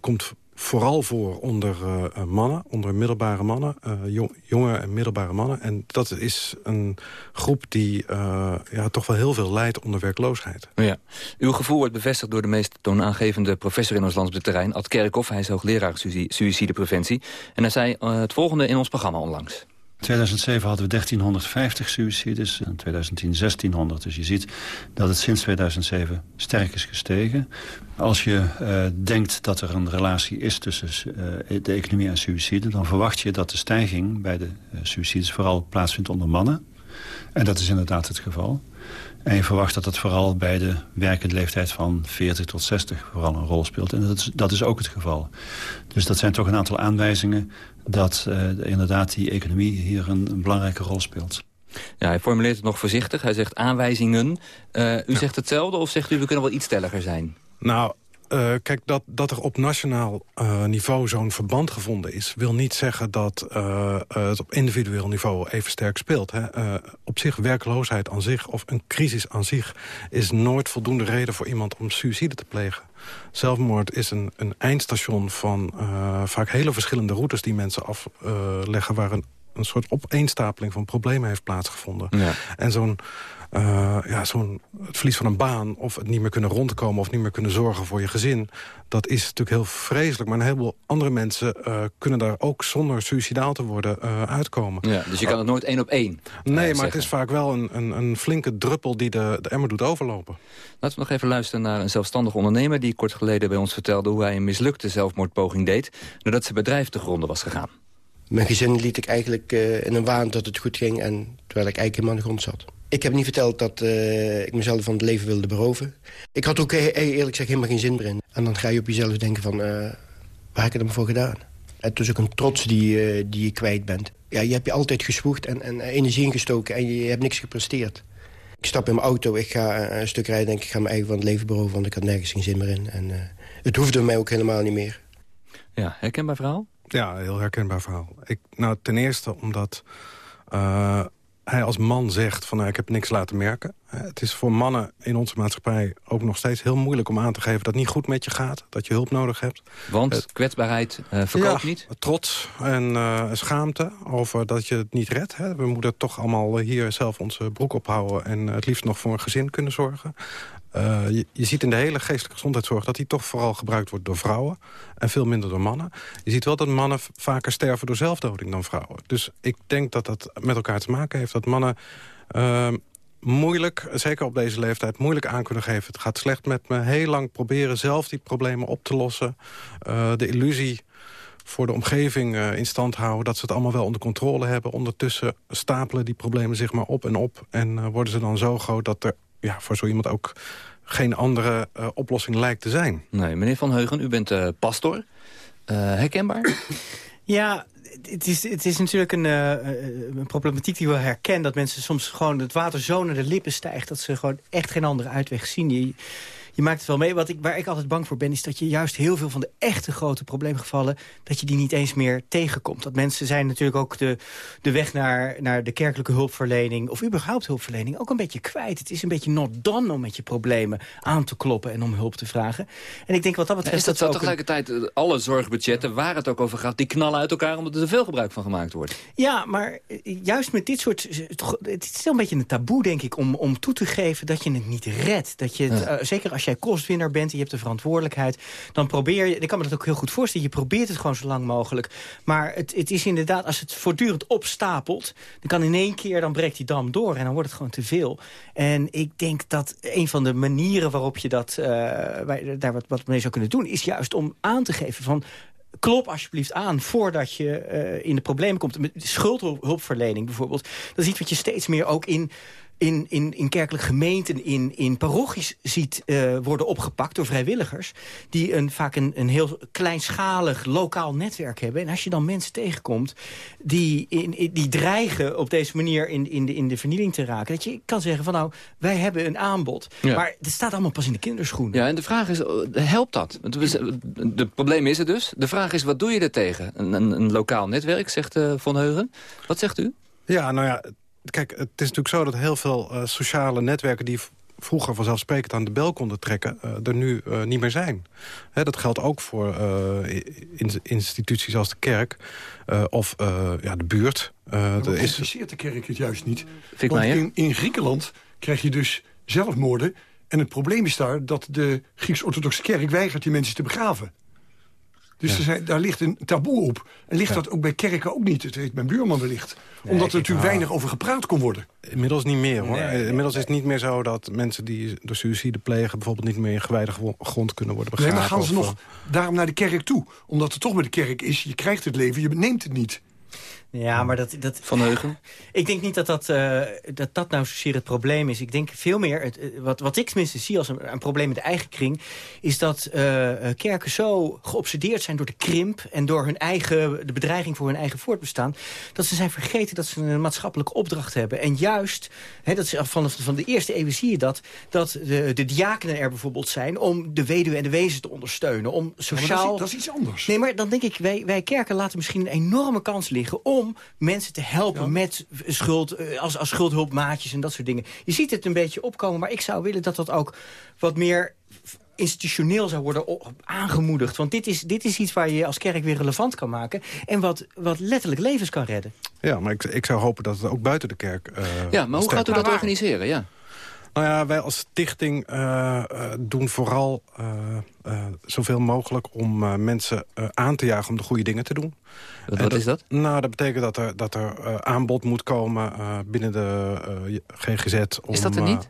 komt vooral voor onder uh, mannen, onder middelbare mannen, uh, jonge en middelbare mannen. En dat is een groep die ja, toch wel heel veel leidt onder werkloosheid. Ja. Uw gevoel wordt bevestigd door de meest toonaangevende professor in ons land op het terrein, Ad Kerkhoff. Hij is hoogleraar suïcidepreventie. En hij zei het volgende in ons programma onlangs. In 2007 hadden we 1350 suicides, in 2010 1600. Dus je ziet dat het sinds 2007 sterk is gestegen. Als je uh, denkt dat er een relatie is tussen uh, de economie en suïcide... dan verwacht je dat de stijging bij de uh, suicides vooral plaatsvindt onder mannen. En dat is inderdaad het geval. En je verwacht dat het vooral bij de werkende leeftijd van 40 tot 60 vooral een rol speelt. En dat is, dat is ook het geval. Dus dat zijn toch een aantal aanwijzingen dat uh, inderdaad die economie hier een, een, belangrijke rol speelt. Ja, hij formuleert het nog voorzichtig. Hij zegt aanwijzingen. Uh, u zegt hetzelfde of zegt u we kunnen wel iets stelliger zijn? Nou, uh, kijk, dat, dat er op nationaal uh, niveau zo'n verband gevonden is... wil niet zeggen dat uh, het op individueel niveau even sterk speelt. Hè. op zich, werkloosheid aan zich of een crisis aan zich... is nooit voldoende reden voor iemand om suïcide te plegen. Zelfmoord is een, een eindstation van vaak hele verschillende routes... die mensen afleggen waar een, een soort opeenstapeling van problemen heeft plaatsgevonden. Ja. En zo'n uh, ja, zo'n het verlies van een baan... of het niet meer kunnen rondkomen of niet meer kunnen zorgen voor je gezin... dat is natuurlijk heel vreselijk. Maar een heleboel andere mensen uh, kunnen daar ook zonder suicidaal te worden uh, uitkomen. Ja, dus je kan het nooit één op één Nee, maar het is vaak wel een, een, een, flinke druppel die de, de emmer doet overlopen. Laten we nog even luisteren naar een zelfstandig ondernemer... die kort geleden bij ons vertelde hoe hij een mislukte zelfmoordpoging deed... nadat zijn bedrijf te gronden was gegaan. Mijn gezin liet ik eigenlijk in een waan dat het goed ging... en terwijl ik eigenlijk helemaal aan de grond zat. Ik heb niet verteld dat uh, ik mezelf van het leven wilde beroven. Ik had ook eerlijk gezegd helemaal geen zin meer in. En dan ga je op jezelf denken van, uh, waar heb ik het dan voor gedaan? Het is ook een trots die, uh, die je kwijt bent. Ja, je hebt je altijd geswoegd en, en energie ingestoken en je, je, hebt niks gepresteerd. Ik stap in mijn auto, ik ga een stuk rijden en denk ik ga mijn eigen van het leven beroven... want ik had nergens geen zin meer in. En het hoefde mij ook helemaal niet meer. Ja, herkenbaar verhaal? Ja, heel herkenbaar verhaal. Ik, nou, ten eerste omdat hij als man zegt van nou, ik heb niks laten merken. Het is voor mannen in onze maatschappij ook nog steeds heel moeilijk om aan te geven... dat het niet goed met je gaat, dat je hulp nodig hebt. Want kwetsbaarheid uh, verkoopt ja, niet? trots en uh, schaamte over dat je het niet redt. Hè. We moeten toch allemaal hier zelf onze broek ophouden... en het liefst nog voor een gezin kunnen zorgen. Uh, je, ziet in de hele geestelijke gezondheidszorg... dat die toch vooral gebruikt wordt door vrouwen en veel minder door mannen. Je ziet wel dat mannen vaker sterven door zelfdoding dan vrouwen. Dus ik denk dat dat met elkaar te maken heeft. Dat mannen uh, moeilijk, zeker op deze leeftijd, moeilijk aan kunnen geven. Het gaat slecht met me. Heel lang proberen zelf die problemen op te lossen. Uh, de illusie voor de omgeving uh, in stand houden... dat ze het allemaal wel onder controle hebben. Ondertussen stapelen die problemen zich maar op en op... en worden ze dan zo groot dat er ja, voor zo iemand ook geen andere uh, oplossing lijkt te zijn. Nee, meneer Van Heugen, u bent uh, pastor. Uh, herkenbaar? ja, het is, het is natuurlijk een, een, problematiek die we herkennen... dat mensen soms gewoon het water zo naar de lippen stijgt... dat ze gewoon echt geen andere uitweg zien. Je, je maakt het wel mee. Wat ik, waar ik altijd bang voor ben, is dat je juist heel veel van de echte grote probleemgevallen... dat je die niet eens meer tegenkomt. Dat mensen zijn natuurlijk ook de, de weg naar, naar de kerkelijke hulpverlening... of überhaupt hulpverlening ook een beetje kwijt. Het is een beetje not done om met je problemen aan te kloppen... en om hulp te vragen. En ik denk wat dat betreft... is dat, dat zo tegelijkertijd een... Eh, alle zorgbudgetten, waar het ook over gaat... die knallen uit elkaar omdat er te veel gebruik van gemaakt wordt? Ja, maar eh, juist met dit soort... Het is wel een beetje een taboe, denk ik, om, om toe te geven dat je het niet redt. Dat je het, ja. uh, zeker als je jij kostwinner bent en je hebt de verantwoordelijkheid... dan probeer je, ik kan me dat ook heel goed voorstellen... je probeert het gewoon zo lang mogelijk. Maar het, het is inderdaad, als het voortdurend opstapelt... dan kan in één keer, dan breekt die dam door en dan wordt het gewoon te veel. En ik denk dat een van de manieren waarop je dat, uh, daar wat, wat mee zou kunnen doen... is juist om aan te geven van klop alsjeblieft aan voordat je uh, in de problemen komt. Met schuldhulpverlening bijvoorbeeld. Dat is iets wat je steeds meer ook in in, in, in kerkelijke gemeenten, in, in parochies ziet uh, worden opgepakt door vrijwilligers. Die een, vaak een, een heel kleinschalig lokaal netwerk hebben. En als je dan mensen tegenkomt die, in, die dreigen op deze manier in, in, de, in de vernieling te raken. Dat je kan zeggen van nou, wij hebben een aanbod. Maar het staat allemaal pas in de kinderschoenen. Ja, en de vraag is, eh, helpt dat? Het probleem is het dus. De vraag is, wat doe je er tegen? Een, een, een lokaal netwerk, zegt uh, Von Heugen. Wat zegt u? Ja, nou ja, kijk, het is natuurlijk zo dat heel veel uh, sociale netwerken... die vroeger vanzelfsprekend aan de bel konden trekken... Uh, er nu uh, niet meer zijn. Hè, dat geldt ook voor in, instituties als de kerk of ja, de buurt. Uh, er is... de kerk het juist niet. Want in, in Griekenland krijg je dus zelfmoorden... en het probleem is daar dat de Grieks-orthodoxe kerk weigert die mensen te begraven. Dus er zijn, daar ligt een taboe op. En ligt dat ook bij kerken ook niet. Dat weet mijn buurman wellicht. Omdat er natuurlijk weinig over gepraat kon worden. Inmiddels niet meer hoor. Inmiddels is het niet meer zo dat mensen die door suïcide plegen... bijvoorbeeld niet meer in gewijde grond kunnen worden begraven. Nee, maar gaan ze nog eh, daarom naar de kerk toe? Omdat het toch met de kerk is, je krijgt het leven, je neemt het niet. Ja, maar dat... dat Van Heugen? Ik denk niet dat dat, uh, dat dat nou zozeer het probleem is. Ik denk veel meer, het, eh, wat, wat ik tenminste zie als een, een probleem in de eigen kring... is dat uh, kerken zo geobsedeerd zijn door de krimp... en door hun eigen, de bedreiging voor hun eigen voortbestaan... dat ze zijn vergeten dat ze een maatschappelijke opdracht hebben. En juist, hè, dat is, van, van de eerste eeuw zie je dat... dat de, de diakenen er bijvoorbeeld zijn om de weduwe en de wezen te ondersteunen. Om sociaal... dat, is, dat, is, iets anders. Nee, maar dan denk ik, wij, wij kerken laten misschien een enorme kans liggen... om om mensen te helpen met schuld, eh, als, als schuldhulpmaatjes en dat soort dingen. Je ziet het een beetje opkomen, maar ik zou willen dat dat ook wat meer institutioneel zou worden aangemoedigd. Want dit is, dit is iets waar je als kerk weer relevant kan maken... en wat, wat letterlijk levens kan redden. Ja, maar ik, ik zou hopen dat het ook buiten de kerk... Uh, ja, maar hoe gaat u dat organiseren? Ja. Nou ja, wij als stichting uh, doen vooral uh, zoveel mogelijk om mensen aan te jagen om de goede dingen te doen. Wat, is dat? Nou, dat betekent dat er, dat er aanbod moet komen binnen de GGZ. Om, is dat er niet?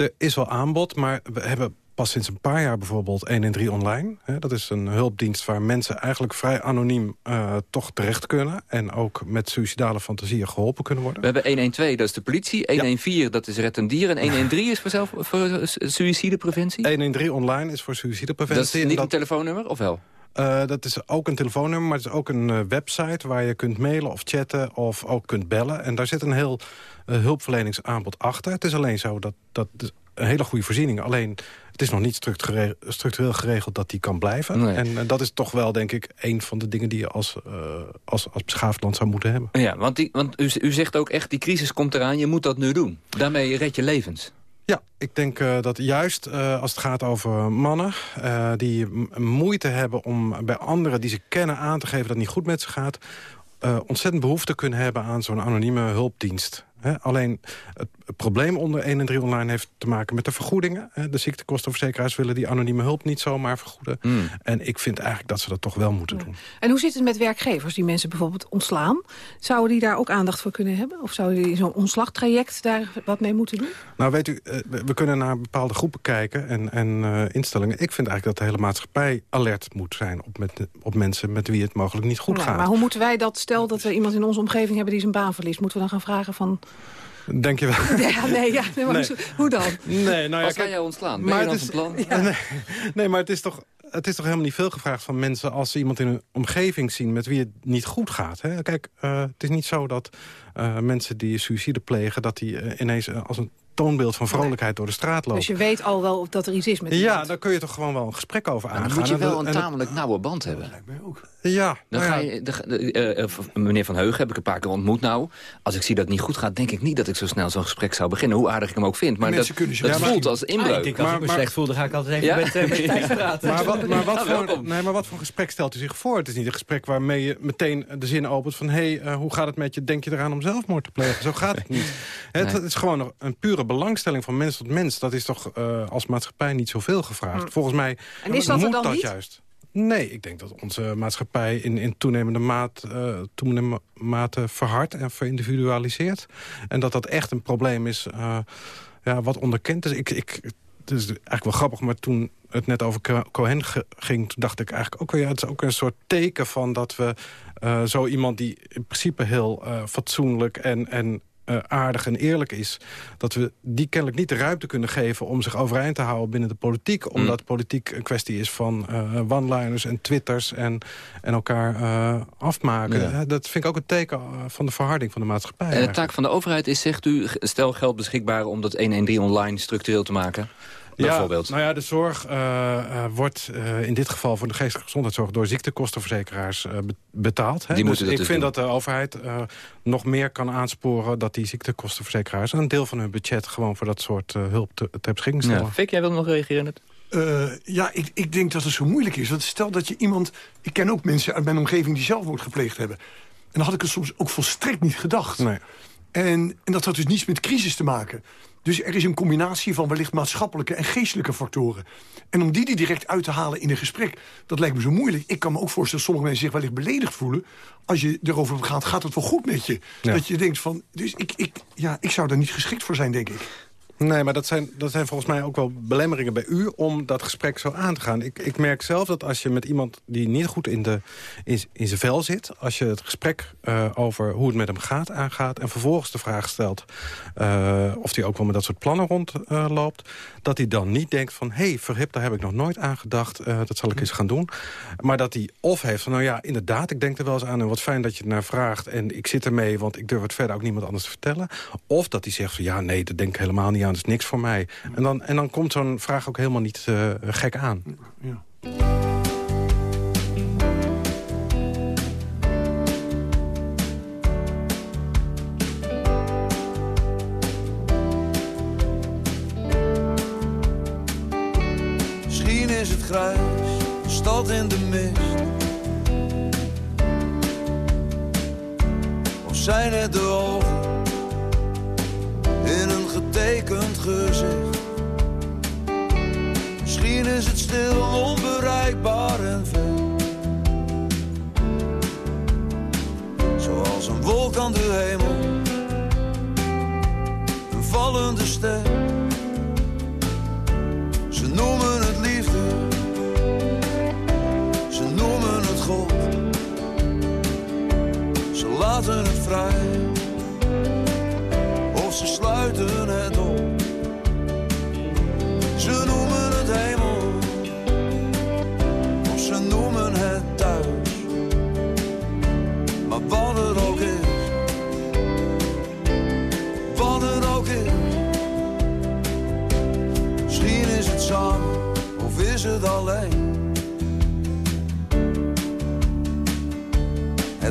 er is wel aanbod, maar we hebben pas sinds een paar jaar bijvoorbeeld 113 online. Dat is een hulpdienst waar mensen eigenlijk vrij anoniem uh, toch terecht kunnen. En ook met suicidale fantasieën geholpen kunnen worden. We hebben 112, dat is de politie. 114, dat is Red een Dier. En 113 is voor, zelf, voor suïcidepreventie? 113 online is voor suïcidepreventie. Dat is niet een telefoonnummer, of wel? Uh, dat is ook een telefoonnummer, maar het is ook een uh, website... waar je kunt mailen of chatten of ook kunt bellen. En daar zit een heel uh, hulpverleningsaanbod achter. Het is alleen zo dat, dat een hele goede voorziening. Alleen het is nog niet structureel geregeld dat die kan blijven. En uh, dat is toch wel, denk ik, een van de dingen die je als, uh, als, als beschaafd land zou moeten hebben. Ja, want, die, want u, u zegt ook echt, die crisis komt eraan, je moet dat nu doen. Daarmee red je levens. Ja, ik denk uh, dat juist uh, als het gaat over mannen... Uh, die moeite hebben om bij anderen die ze kennen aan te geven... dat het niet goed met ze gaat... ontzettend behoefte kunnen hebben aan zo'n anonieme hulpdienst. Alleen het het probleem onder 1 en 3 online heeft te maken met de vergoedingen. De ziektekostenverzekeraars willen die anonieme hulp niet zomaar vergoeden. Hmm. En ik vind eigenlijk dat ze dat toch wel moeten doen. En hoe zit het met werkgevers die mensen bijvoorbeeld ontslaan? Zouden die daar ook aandacht voor kunnen hebben? Of zouden die zo'n ontslagtraject daar wat mee moeten doen? Nou weet u, eh, we kunnen naar bepaalde groepen kijken en, en uh, instellingen. Ik vind eigenlijk dat de hele maatschappij alert moet zijn op, met, op mensen met wie het mogelijk niet goed gaat. Maar hoe moeten wij dat, stel dat we iemand in onze omgeving hebben die zijn baan verliest, moeten we dan gaan vragen van... Denk je wel? Ja, nee, ja, nee, maar Hoe, dan? Nee, nou ja, Als ga jij ontslaan, ben maar je dan van plan? Nee, nee, maar het is toch het is toch helemaal niet veel gevraagd van mensen... als ze iemand in hun omgeving zien met wie het niet goed gaat. Hè? Kijk, uh, het is niet zo dat uh, mensen die suïcide plegen... dat die uh, ineens als een toonbeeld van vrolijkheid door de straat lopen. Dus je weet al wel dat er iets is met Ja, daar kun je toch gewoon wel een gesprek over aangaan. Dan moet je wel een tamelijk nauwe band hebben. Dat lijkt mij ook. Ja. Dan nou ga je, de, uh, meneer Van Heugen heb ik een paar keer ontmoet nou. Als ik zie dat het niet goed gaat, denk ik niet dat ik zo snel zo'n gesprek zou beginnen. Hoe aardig ik hem ook vind. Maar dat, dat ja, voelt als inbreuk. Ah, ik denk, als ik me slecht voel, dan ga ik altijd even met, met Thijs praten. Maar wat, maar, wat voor, nee, maar wat voor gesprek stelt u zich voor? Het is niet een gesprek waarmee je meteen de zin opent van... hé, hey, uh, hoe gaat het met je? Denk je eraan om zelfmoord te plegen? Zo gaat het niet. Het, het is gewoon een pure belangstelling van mens tot mens... dat is toch uh, als maatschappij niet zoveel gevraagd. Hm. Volgens mij En is dat moet dan dat niet? juist. Nee, ik denk dat onze maatschappij in, in toenemende, maat, uh, toenemende mate verhardt en verindividualiseert. En dat dat echt een probleem is uh, ja, wat onderkend is. Ik, ik, het is eigenlijk wel grappig, maar toen het net over Cohen ging... toen dacht ik eigenlijk ook weer, ja, het is ook een soort teken van dat we... Uh, zo iemand die in principe heel fatsoenlijk en, en uh, aardig en eerlijk is... dat we die kennelijk niet de ruimte kunnen geven om zich overeind te houden binnen de politiek. Omdat mm. politiek een kwestie is van uh, one-liners en twitters en, en elkaar uh, afmaken. Ja. Dat vind ik ook een teken van de verharding van de maatschappij. En de eigenlijk. taak van de overheid is, zegt u, stel geld beschikbaar om dat 113 online structureel te maken? Bijvoorbeeld? Ja, nou ja, de zorg uh, uh, wordt uh, in dit geval voor de geestelijke gezondheidszorg... door ziektekostenverzekeraars betaald. Hè? Die dus moeten dat ik dus vind doen. dat de overheid nog meer kan aansporen... dat die ziektekostenverzekeraars een deel van hun budget... gewoon voor dat soort hulp te, ter beschikking stellen. Ja. Fik, jij wil nog reageren? Uh, ja, ik, ik denk dat het zo moeilijk is. Want stel dat je iemand... Ik ken ook mensen uit mijn omgeving die zelfmoord gepleegd hebben. En dan had ik het soms ook volstrekt niet gedacht. Nee. En, en dat had dus niets met crisis te maken. Dus er is een combinatie van wellicht maatschappelijke en geestelijke factoren. En om die die direct uit te halen in een gesprek, dat lijkt me zo moeilijk. Ik kan me ook voorstellen dat sommige mensen zich wellicht beledigd voelen. Als je erover gaat, gaat het wel goed met je? Ja. Dat je denkt van, dus ik, ik, ja, ik zou daar niet geschikt voor zijn, denk ik. Nee, maar dat zijn, dat zijn volgens mij ook wel belemmeringen bij u... om dat gesprek zo aan te gaan. Ik, ik merk zelf dat als je met iemand die niet goed in, de, in, in zijn vel zit... als je het gesprek uh, over hoe het met hem gaat aangaat... en vervolgens de vraag stelt uh, of hij ook wel met dat soort plannen rondloopt... Uh, dat hij dan niet denkt van... hé, hey, verhip, daar heb ik nog nooit aan gedacht. Dat zal ik eens gaan doen. Maar dat hij of heeft van... nou ja, inderdaad, ik denk er wel eens aan... en wat fijn dat je het naar vraagt en ik zit ermee... want ik durf het verder ook niemand anders te vertellen. Of dat hij zegt van ja, nee, dat denk ik helemaal niet aan. Dat is niks voor mij. En dan, en dan komt zo'n vraag ook helemaal niet uh, gek aan. Ja. Misschien is het grijs, de stad in de mist. Of zijn het de ogen stil, onbereikbaar en ver. Zoals een wolk aan de hemel,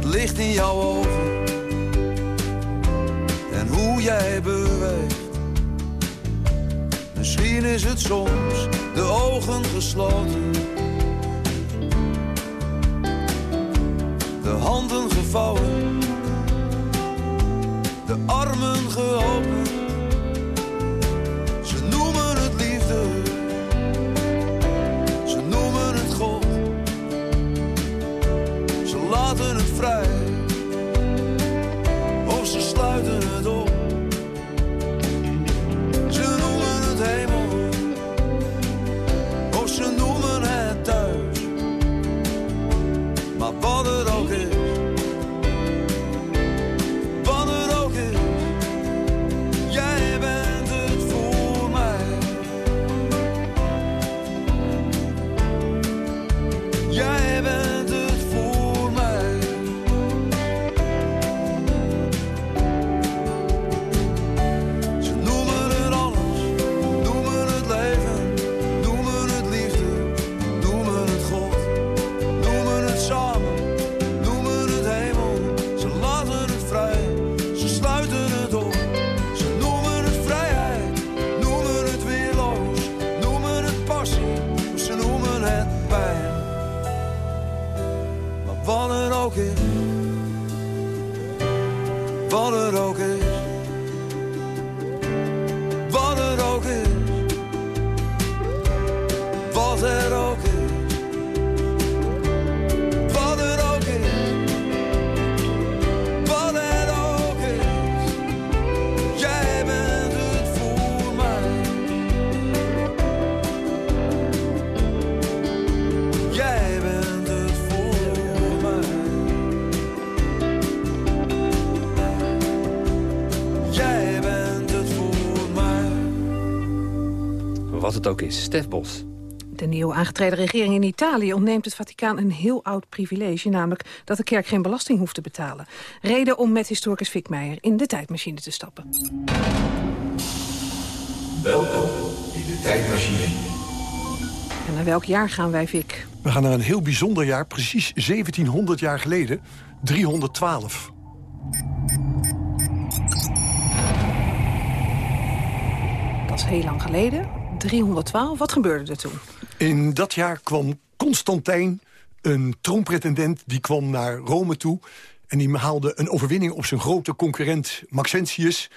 licht in jouw ogen en hoe jij beweegt. Misschien is het soms de ogen gesloten, de handen gevouwen, de armen geopend. Of ze het ook is. Stef Bos. De nieuw aangetreden regering in Italië ontneemt het Vaticaan een heel oud privilege, namelijk dat de kerk geen belasting hoeft te betalen. Reden om met historicus Fik Meijer in de tijdmachine te stappen. Welkom in de tijdmachine. En naar welk jaar gaan wij, Fik? We gaan naar een heel bijzonder jaar, precies 1700 jaar geleden, 312. Dat is heel lang geleden. 312, wat gebeurde er toen? In dat jaar kwam Constantijn, een troonpretendent, die kwam naar Rome toe... en die haalde een overwinning op zijn grote concurrent Maxentius...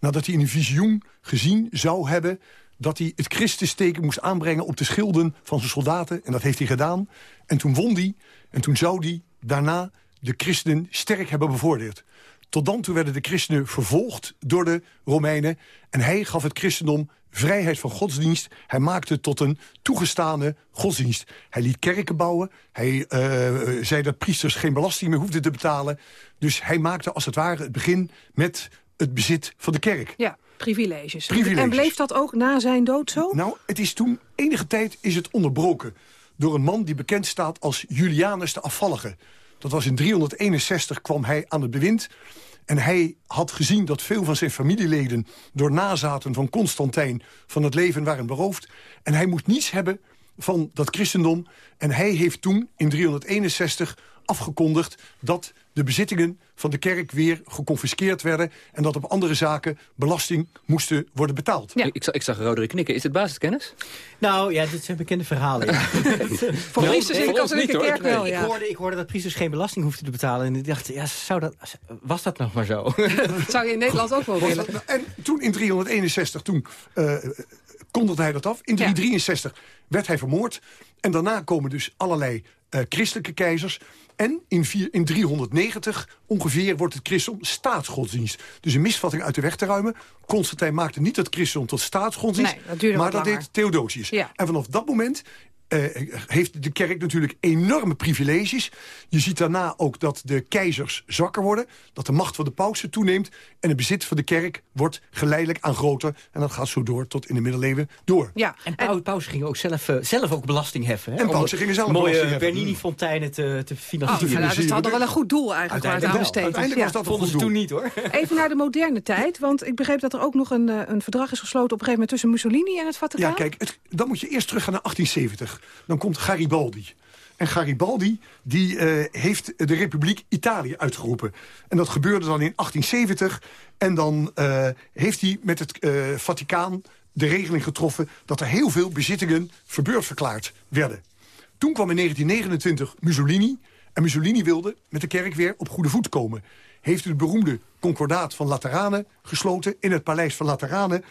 nadat hij in een visioen gezien zou hebben dat hij het Christusteken moest aanbrengen op de schilden van zijn soldaten. En dat heeft hij gedaan. En toen won hij. En toen zou hij daarna de christenen sterk hebben bevorderd. Tot dan toe werden de christenen vervolgd door de Romeinen. En hij gaf het christendom vrijheid van godsdienst. Hij maakte het tot een toegestane godsdienst. Hij liet kerken bouwen. Hij uh, zei dat priesters geen belasting meer hoefden te betalen. Dus hij maakte als het ware het begin met het bezit van de kerk. Ja, privileges. Privileges. En bleef dat ook na zijn dood zo? Nou, het is toen, enige tijd is het onderbroken... door een man die bekend staat als Julianus de Afvallige. Dat was in 361 kwam hij aan het bewind... En hij had gezien dat veel van zijn familieleden... door nazaten van Constantijn van het leven waren beroofd. En hij moest niets hebben van dat christendom. En hij heeft toen in 361 afgekondigd dat de bezittingen van de kerk weer geconfiskeerd werden... en dat op andere zaken belasting moesten worden betaald. Ik, ik, zag, ik zag Roderick knikken. Is dit basiskennis? Nou ja, dit zijn bekende verhalen. Ja. Voor priesters in de katholieke kerk wel, ja. Ik hoorde, ik hoorde dat priesters geen belasting hoefden te betalen. En ik dacht, ja, zou dat, was dat nog maar zo? Dat zou je in Nederland ook wel willen. nou- en toen in 361, toen eh kondigde hij dat af. In 363 werd hij vermoord. En daarna komen dus allerlei christelijke keizers. En in, vier, in 390 ongeveer wordt het christendom staatsgodsdienst. Dus een misvatting uit de weg te ruimen. Constantijn maakte niet het christendom tot staatsgodsdienst. Nee, dat maar dat langer. deed Theodosius. Ja. En vanaf dat moment eh, heeft de kerk natuurlijk enorme privileges. Je ziet daarna ook dat de keizers zwakker worden. Dat de macht van de pausen toeneemt. En het bezit van de kerk wordt geleidelijk aan groter. En dat gaat zo door tot in de middeleeuwen door. Ja, En pau- pausen gingen ook zelf, eh, zelf ook belasting heffen. Hè? En pausen gingen zelf mooie belasting heffen. Bernini-fonteinen te, te Oh, financieren. nou, dat had toch wel een goed doel eigenlijk waar het aan Uiteindelijk besteed wel. Uiteindelijk was dat een vonden ze toen niet, hoor. Even naar de moderne tijd, want ik begreep dat er ook nog een, eh, een verdrag is gesloten... op een gegeven moment tussen Mussolini en het Vaticaan. Ja, kijk, het, dan moet je eerst terug gaan naar 1870. Dan komt Garibaldi. En Garibaldi die, eh, heeft de Republiek Italië uitgeroepen. En dat gebeurde dan in 1870. En dan eh, heeft hij met het eh, Vaticaan de regeling getroffen... dat er heel veel bezittingen verbeurd verklaard werden. Toen kwam in 1929 Mussolini. En Mussolini wilde met de kerk weer op goede voet komen. Heeft het beroemde concordaat van Lateranen gesloten... in het paleis van Lateranen.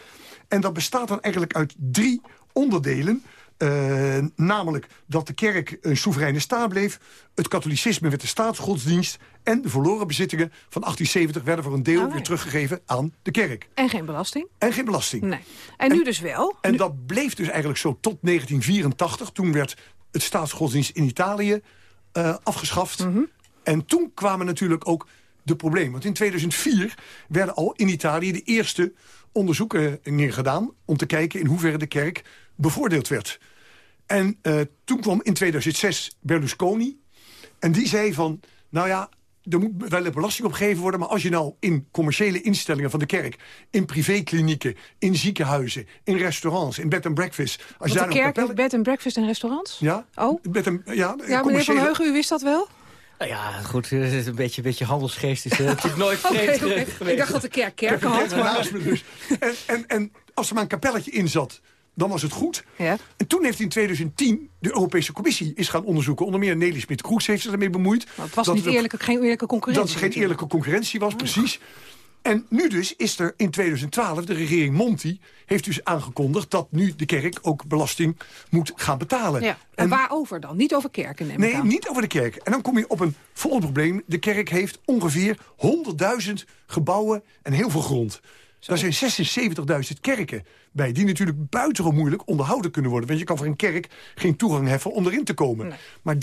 En dat bestaat dan eigenlijk uit drie onderdelen... Eh, namelijk dat de kerk een soevereine staat bleef... het katholicisme werd de staatsgodsdienst... en de verloren bezittingen van 1870 werden voor een deel weer teruggegeven aan de kerk. En geen belasting? En geen belasting. Nee. En nu dus wel? En Nu- dat bleef dus eigenlijk zo tot 1984. Toen werd het staatsgodsdienst in Italië eh, afgeschaft. Mhm. En toen kwamen natuurlijk ook de problemen. Want in 2004 werden al in Italië de eerste onderzoeken gedaan... om te kijken in hoeverre de kerk bevoordeeld werd. En eh, toen kwam in 2006 Berlusconi. En die zei van, nou ja, er moet wel een belasting op gegeven worden... maar als je nou in commerciële instellingen van de kerk... in privéklinieken, in ziekenhuizen, in restaurants, in bed and breakfast... Als je daar de een kerk heeft bed and breakfast en restaurants? Ja, Oh. bed and, ja, Ja, meneer Van Heugen, u wist dat wel? Nou ja, goed, het is een beetje, een beetje handelsgeest is eh, natuurlijk nooit vreemd. Ik dacht dat de kerk kerken had. Maar... dus. En, en, en als er maar een kapelletje in zat, dan was het goed. Ja. En toen heeft in 2010 de Europese Commissie is gaan onderzoeken. Onder meer Nelly Smit-Kroes heeft zich ermee bemoeid. Maar het was Dat niet het- eerlijke, geen eerlijke concurrentie. Dat er geen eerlijke concurrentie was, precies. En nu dus is er in 2012, de regering Monti... heeft dus aangekondigd dat nu de kerk ook belasting moet gaan betalen. Ja. En, waarover dan? Niet over kerken, neem ik Nee, aan. niet over de kerk. En dan kom je op een volgend probleem. De kerk heeft ongeveer 100.000 gebouwen en heel veel grond. Daar zijn 76.000 kerken bij, die natuurlijk buitengewoon moeilijk onderhouden kunnen worden. Want je kan voor een kerk geen toegang heffen om erin te komen. Maar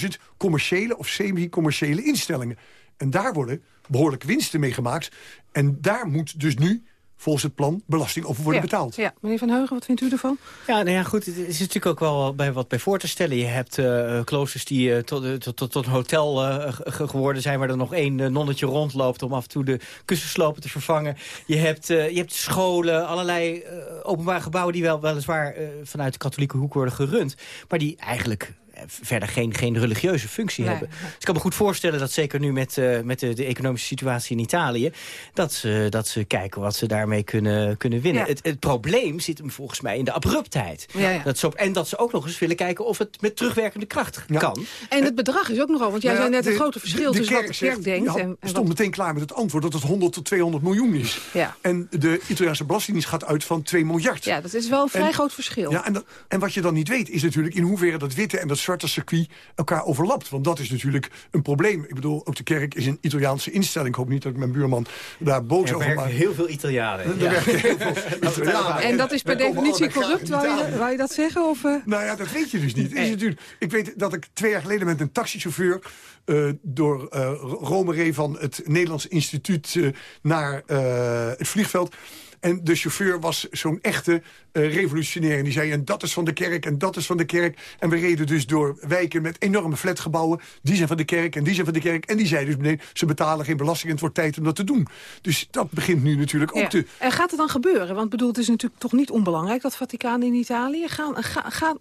23.000 commerciële of semi-commerciële instellingen. En daar worden behoorlijke winsten mee gemaakt. En daar moet dus nu volgens het plan belasting over worden ja. betaald. Ja, meneer Van Heugen, wat vindt u ervan? Ja, nou ja, goed, het is natuurlijk ook wel bij wat bij voor te stellen. Je hebt uh, kloosters die uh, tot, uh, tot, tot, tot, een hotel geworden zijn... waar er nog één nonnetje rondloopt om af en toe de kussenslopen te vervangen. Je hebt, je hebt scholen, allerlei openbare gebouwen... die wel weliswaar vanuit de katholieke hoek worden gerund... maar die eigenlijk verder geen, geen religieuze functie Nee, hebben. Dus ik kan me goed voorstellen dat zeker nu met, uh, met de, de economische situatie in Italië... dat ze, dat ze kijken wat ze daarmee kunnen, kunnen winnen. Ja. Het, het probleem zit hem volgens mij in de abruptheid. Ja, ja. Dat ze op, en dat ze ook nog eens willen kijken of het met terugwerkende kracht kan. En het bedrag is ook nogal, want jij Nou ja, zei net het grote verschil de tussen wat de zegt- kerk denkt... ja, en, en stond wat... meteen klaar met het antwoord dat het 100 tot 200 miljoen is. Ja. En de Italiaanse belastingdienst gaat uit van 2 miljard. ja, dat is wel een vrij En- groot verschil. Ja, en, dat- en wat je dan niet weet is natuurlijk in hoeverre dat witte en dat zwarte circuit elkaar overlapt. Want dat is natuurlijk een probleem. Ik bedoel, ook de kerk is een Italiaanse instelling. Ik hoop niet dat ik mijn buurman daar boos Er over maak. heel veel Italianen. Er Ja. heel veel Italianen. en dat is per definitie corrupt, wou je, wou je dat zeggen? Of, eh? Nou ja, dat weet je dus niet. Is Nee. natuurlijk, ik weet dat ik twee jaar geleden met een taxichauffeur... eh, door eh, Rome reed van het Nederlands instituut eh, naar eh, het vliegveld. En de chauffeur was zo'n echte eh, revolutionair. En die zei, en dat is van de kerk, en dat is van de kerk. En we reden dus door wijken met enorme flatgebouwen. Die zijn van de kerk, en die zijn van de kerk. En die zei dus, nee, ze betalen geen belasting... en het wordt tijd om dat te doen. Dus dat begint nu natuurlijk ook Ja. te... En gaat het dan gebeuren? Want bedoel, het is natuurlijk toch niet onbelangrijk, dat Vaticaan in Italië. Gaan, ga, ga-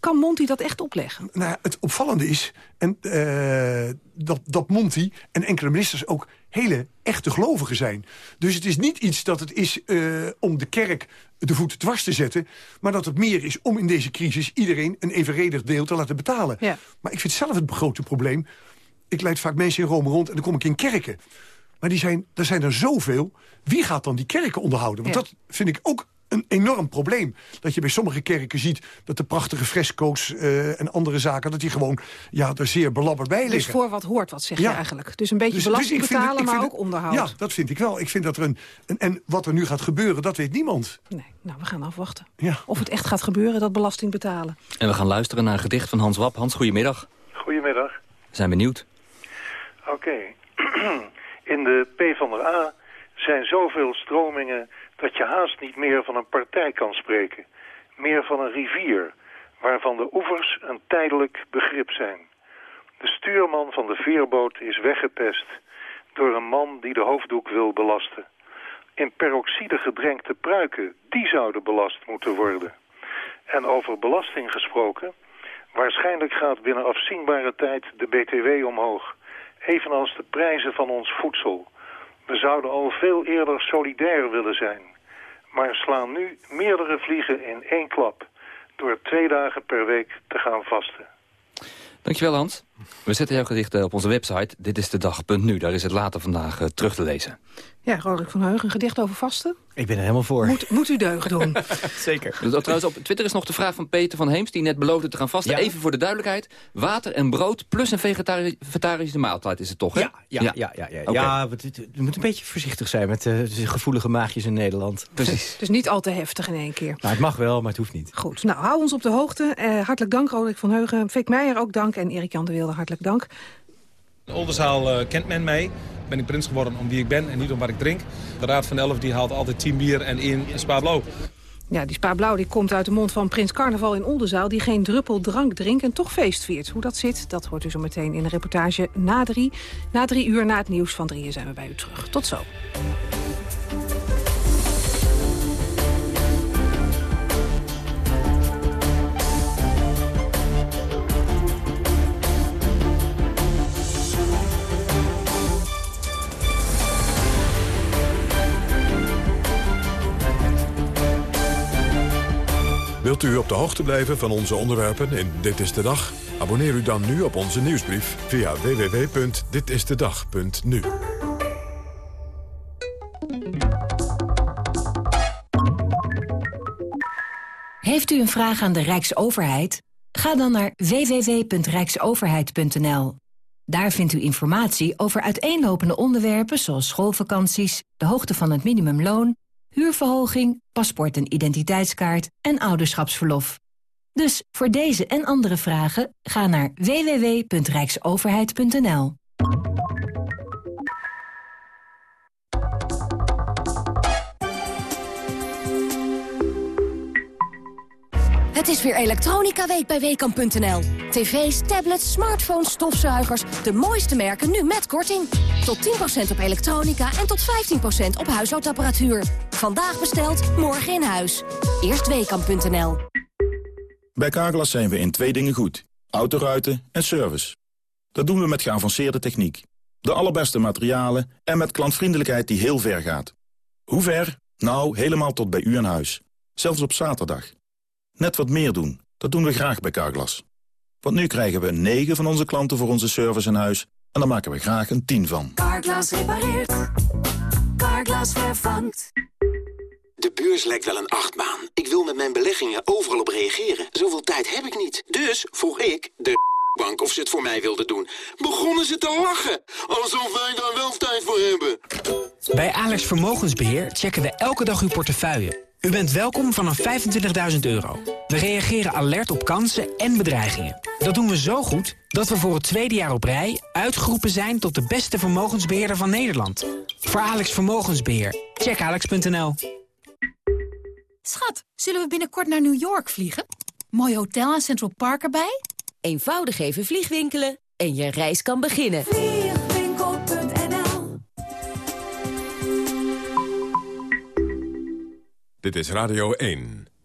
kan Monti dat echt opleggen? Nou, het opvallende is en, eh, dat, dat Monti en enkele ministers ook hele echte gelovigen zijn. Dus het is niet iets dat het is eh, om de kerk de voet dwars te zetten... maar dat het meer is om in deze crisis iedereen een evenredig deel te laten betalen. Ja. Maar ik vind zelf het grote probleem... ik leid vaak mensen in Rome rond en dan kom ik in kerken. Maar die zijn, er zijn er zoveel. Wie gaat dan die kerken onderhouden? Want Ja. dat vind ik ook een enorm probleem. Dat je bij sommige kerken ziet dat de prachtige fresco's eh, en andere zaken... dat die gewoon ja, er zeer belabberd bij Dus liggen. voor wat hoort, wat zeg Ja. je eigenlijk? Dus een beetje Dus- belasting dus ik vind het- betalen, ik maar vind ook het- onderhoud. Ja, dat vind ik wel. Ik vind dat er een, een, en wat er nu gaat gebeuren, dat weet niemand. Nee, nou, we gaan afwachten. Ja. Of het echt gaat gebeuren, dat belasting betalen. En we gaan luisteren naar een gedicht van Hans Wap. Hans, goedemiddag. Goedemiddag. We zijn benieuwd. Oké. In de P van de A zijn zoveel stromingen dat je haast niet meer van een partij kan spreken. Meer van een rivier, waarvan de oevers een tijdelijk begrip zijn. De stuurman van de veerboot is weggepest door een man die de hoofddoek wil belasten. In peroxide gedrenkte pruiken, die zouden belast moeten worden. En over belasting gesproken, waarschijnlijk gaat binnen afzienbare tijd de BTW omhoog. Evenals de prijzen van ons voedsel. We zouden al veel eerder solidair willen zijn. Maar slaan nu meerdere vliegen in één klap. Door twee dagen per week te gaan vasten. Dankjewel Hans. We zetten jouw gedicht op onze website. Dit is de dag.nu. Daar is het later vandaag eh, terug te lezen. Ja, Roderick van Heugen, een gedicht over vasten. Ik ben er helemaal voor. Moet, moet u deugd doen. Zeker. Dus, trouwens, op Twitter is nog de vraag van Peter van Heems... die net beloofde te gaan vasten. Ja. Even voor de duidelijkheid. Water en brood plus een vegetari- vegetarische maaltijd is het toch, hè? Ja, ja, ja. ja, ja, ja. We, we moeten een beetje voorzichtig zijn met eh, de gevoelige maagjes in Nederland. Precies. Dus niet al te heftig in één keer. Nou, het mag wel, maar het hoeft niet. Goed, nou, hou ons op de hoogte. Eh, hartelijk dank, Roderick van Heugen. Fik Meijer ook dank en Erik-Jan de Hartelijk dank. In Oldenzaal eh, kent men mij. Ben ik prins geworden om wie ik ben en niet om wat ik drink. De Raad van Elf die haalt altijd 10 bier en één Spa Blauw. Ja, die Spa Blauw die komt uit de mond van Prins Carnaval in Oldenzaal... die geen druppel drank drinkt en toch feest viert. Hoe dat zit, dat hoort u zo meteen in de reportage na drie. Na drie uur na het nieuws van drieën zijn we bij u terug. Tot zo. Wilt u op de hoogte blijven van onze onderwerpen in Dit is de Dag? Abonneer u dan nu op onze nieuwsbrief via www.ditistedag.nu. Heeft u een vraag aan de Rijksoverheid? Ga dan naar www.rijksoverheid.nl. Daar vindt u informatie over uiteenlopende onderwerpen zoals schoolvakanties, de hoogte van het minimumloon, huurverhoging, paspoort en identiteitskaart en ouderschapsverlof. Dus voor deze en andere vragen ga naar www.rijksoverheid.nl. Het is weer Elektronica Week bij Weekamp.nl. TV's, tablets, smartphones, stofzuigers. De mooiste merken nu met korting. Tot 10% op elektronica en tot 15% op huishoudapparatuur. Vandaag besteld, morgen in huis. Eerst Weekamp.nl. Bij Carglass zijn we in twee dingen goed. Autoruiten en service. Dat doen we met geavanceerde techniek. De allerbeste materialen en met klantvriendelijkheid die heel ver gaat. Hoe ver? Nou, helemaal tot bij u aan huis. Zelfs op zaterdag. Net wat meer doen. Dat doen we graag bij Carglass. Want nu krijgen we 9 van onze klanten voor onze service in huis... en daar maken we graag een 10 van. Carglass repareert. Carglass vervangt. De beurs lijkt wel een achtbaan. Ik wil met mijn beleggingen overal op reageren. Zoveel tijd heb ik niet. Dus vroeg ik de bank of ze het voor mij wilde doen. Begonnen ze te lachen. Alsof wij daar wel tijd voor hebben. Bij Alex Vermogensbeheer checken we elke dag uw portefeuille. U bent welkom vanaf 25.000 euro. We reageren alert op kansen en bedreigingen. Dat doen we zo goed dat we voor het tweede jaar op rij... uitgeroepen zijn tot de beste vermogensbeheerder van Nederland. Voor Alex Vermogensbeheer. Check alex.nl. Schat, zullen we binnenkort naar New York vliegen? Mooi hotel en Central Park erbij? Eenvoudig even vliegwinkelen en je reis kan beginnen. Dit is Radio 1.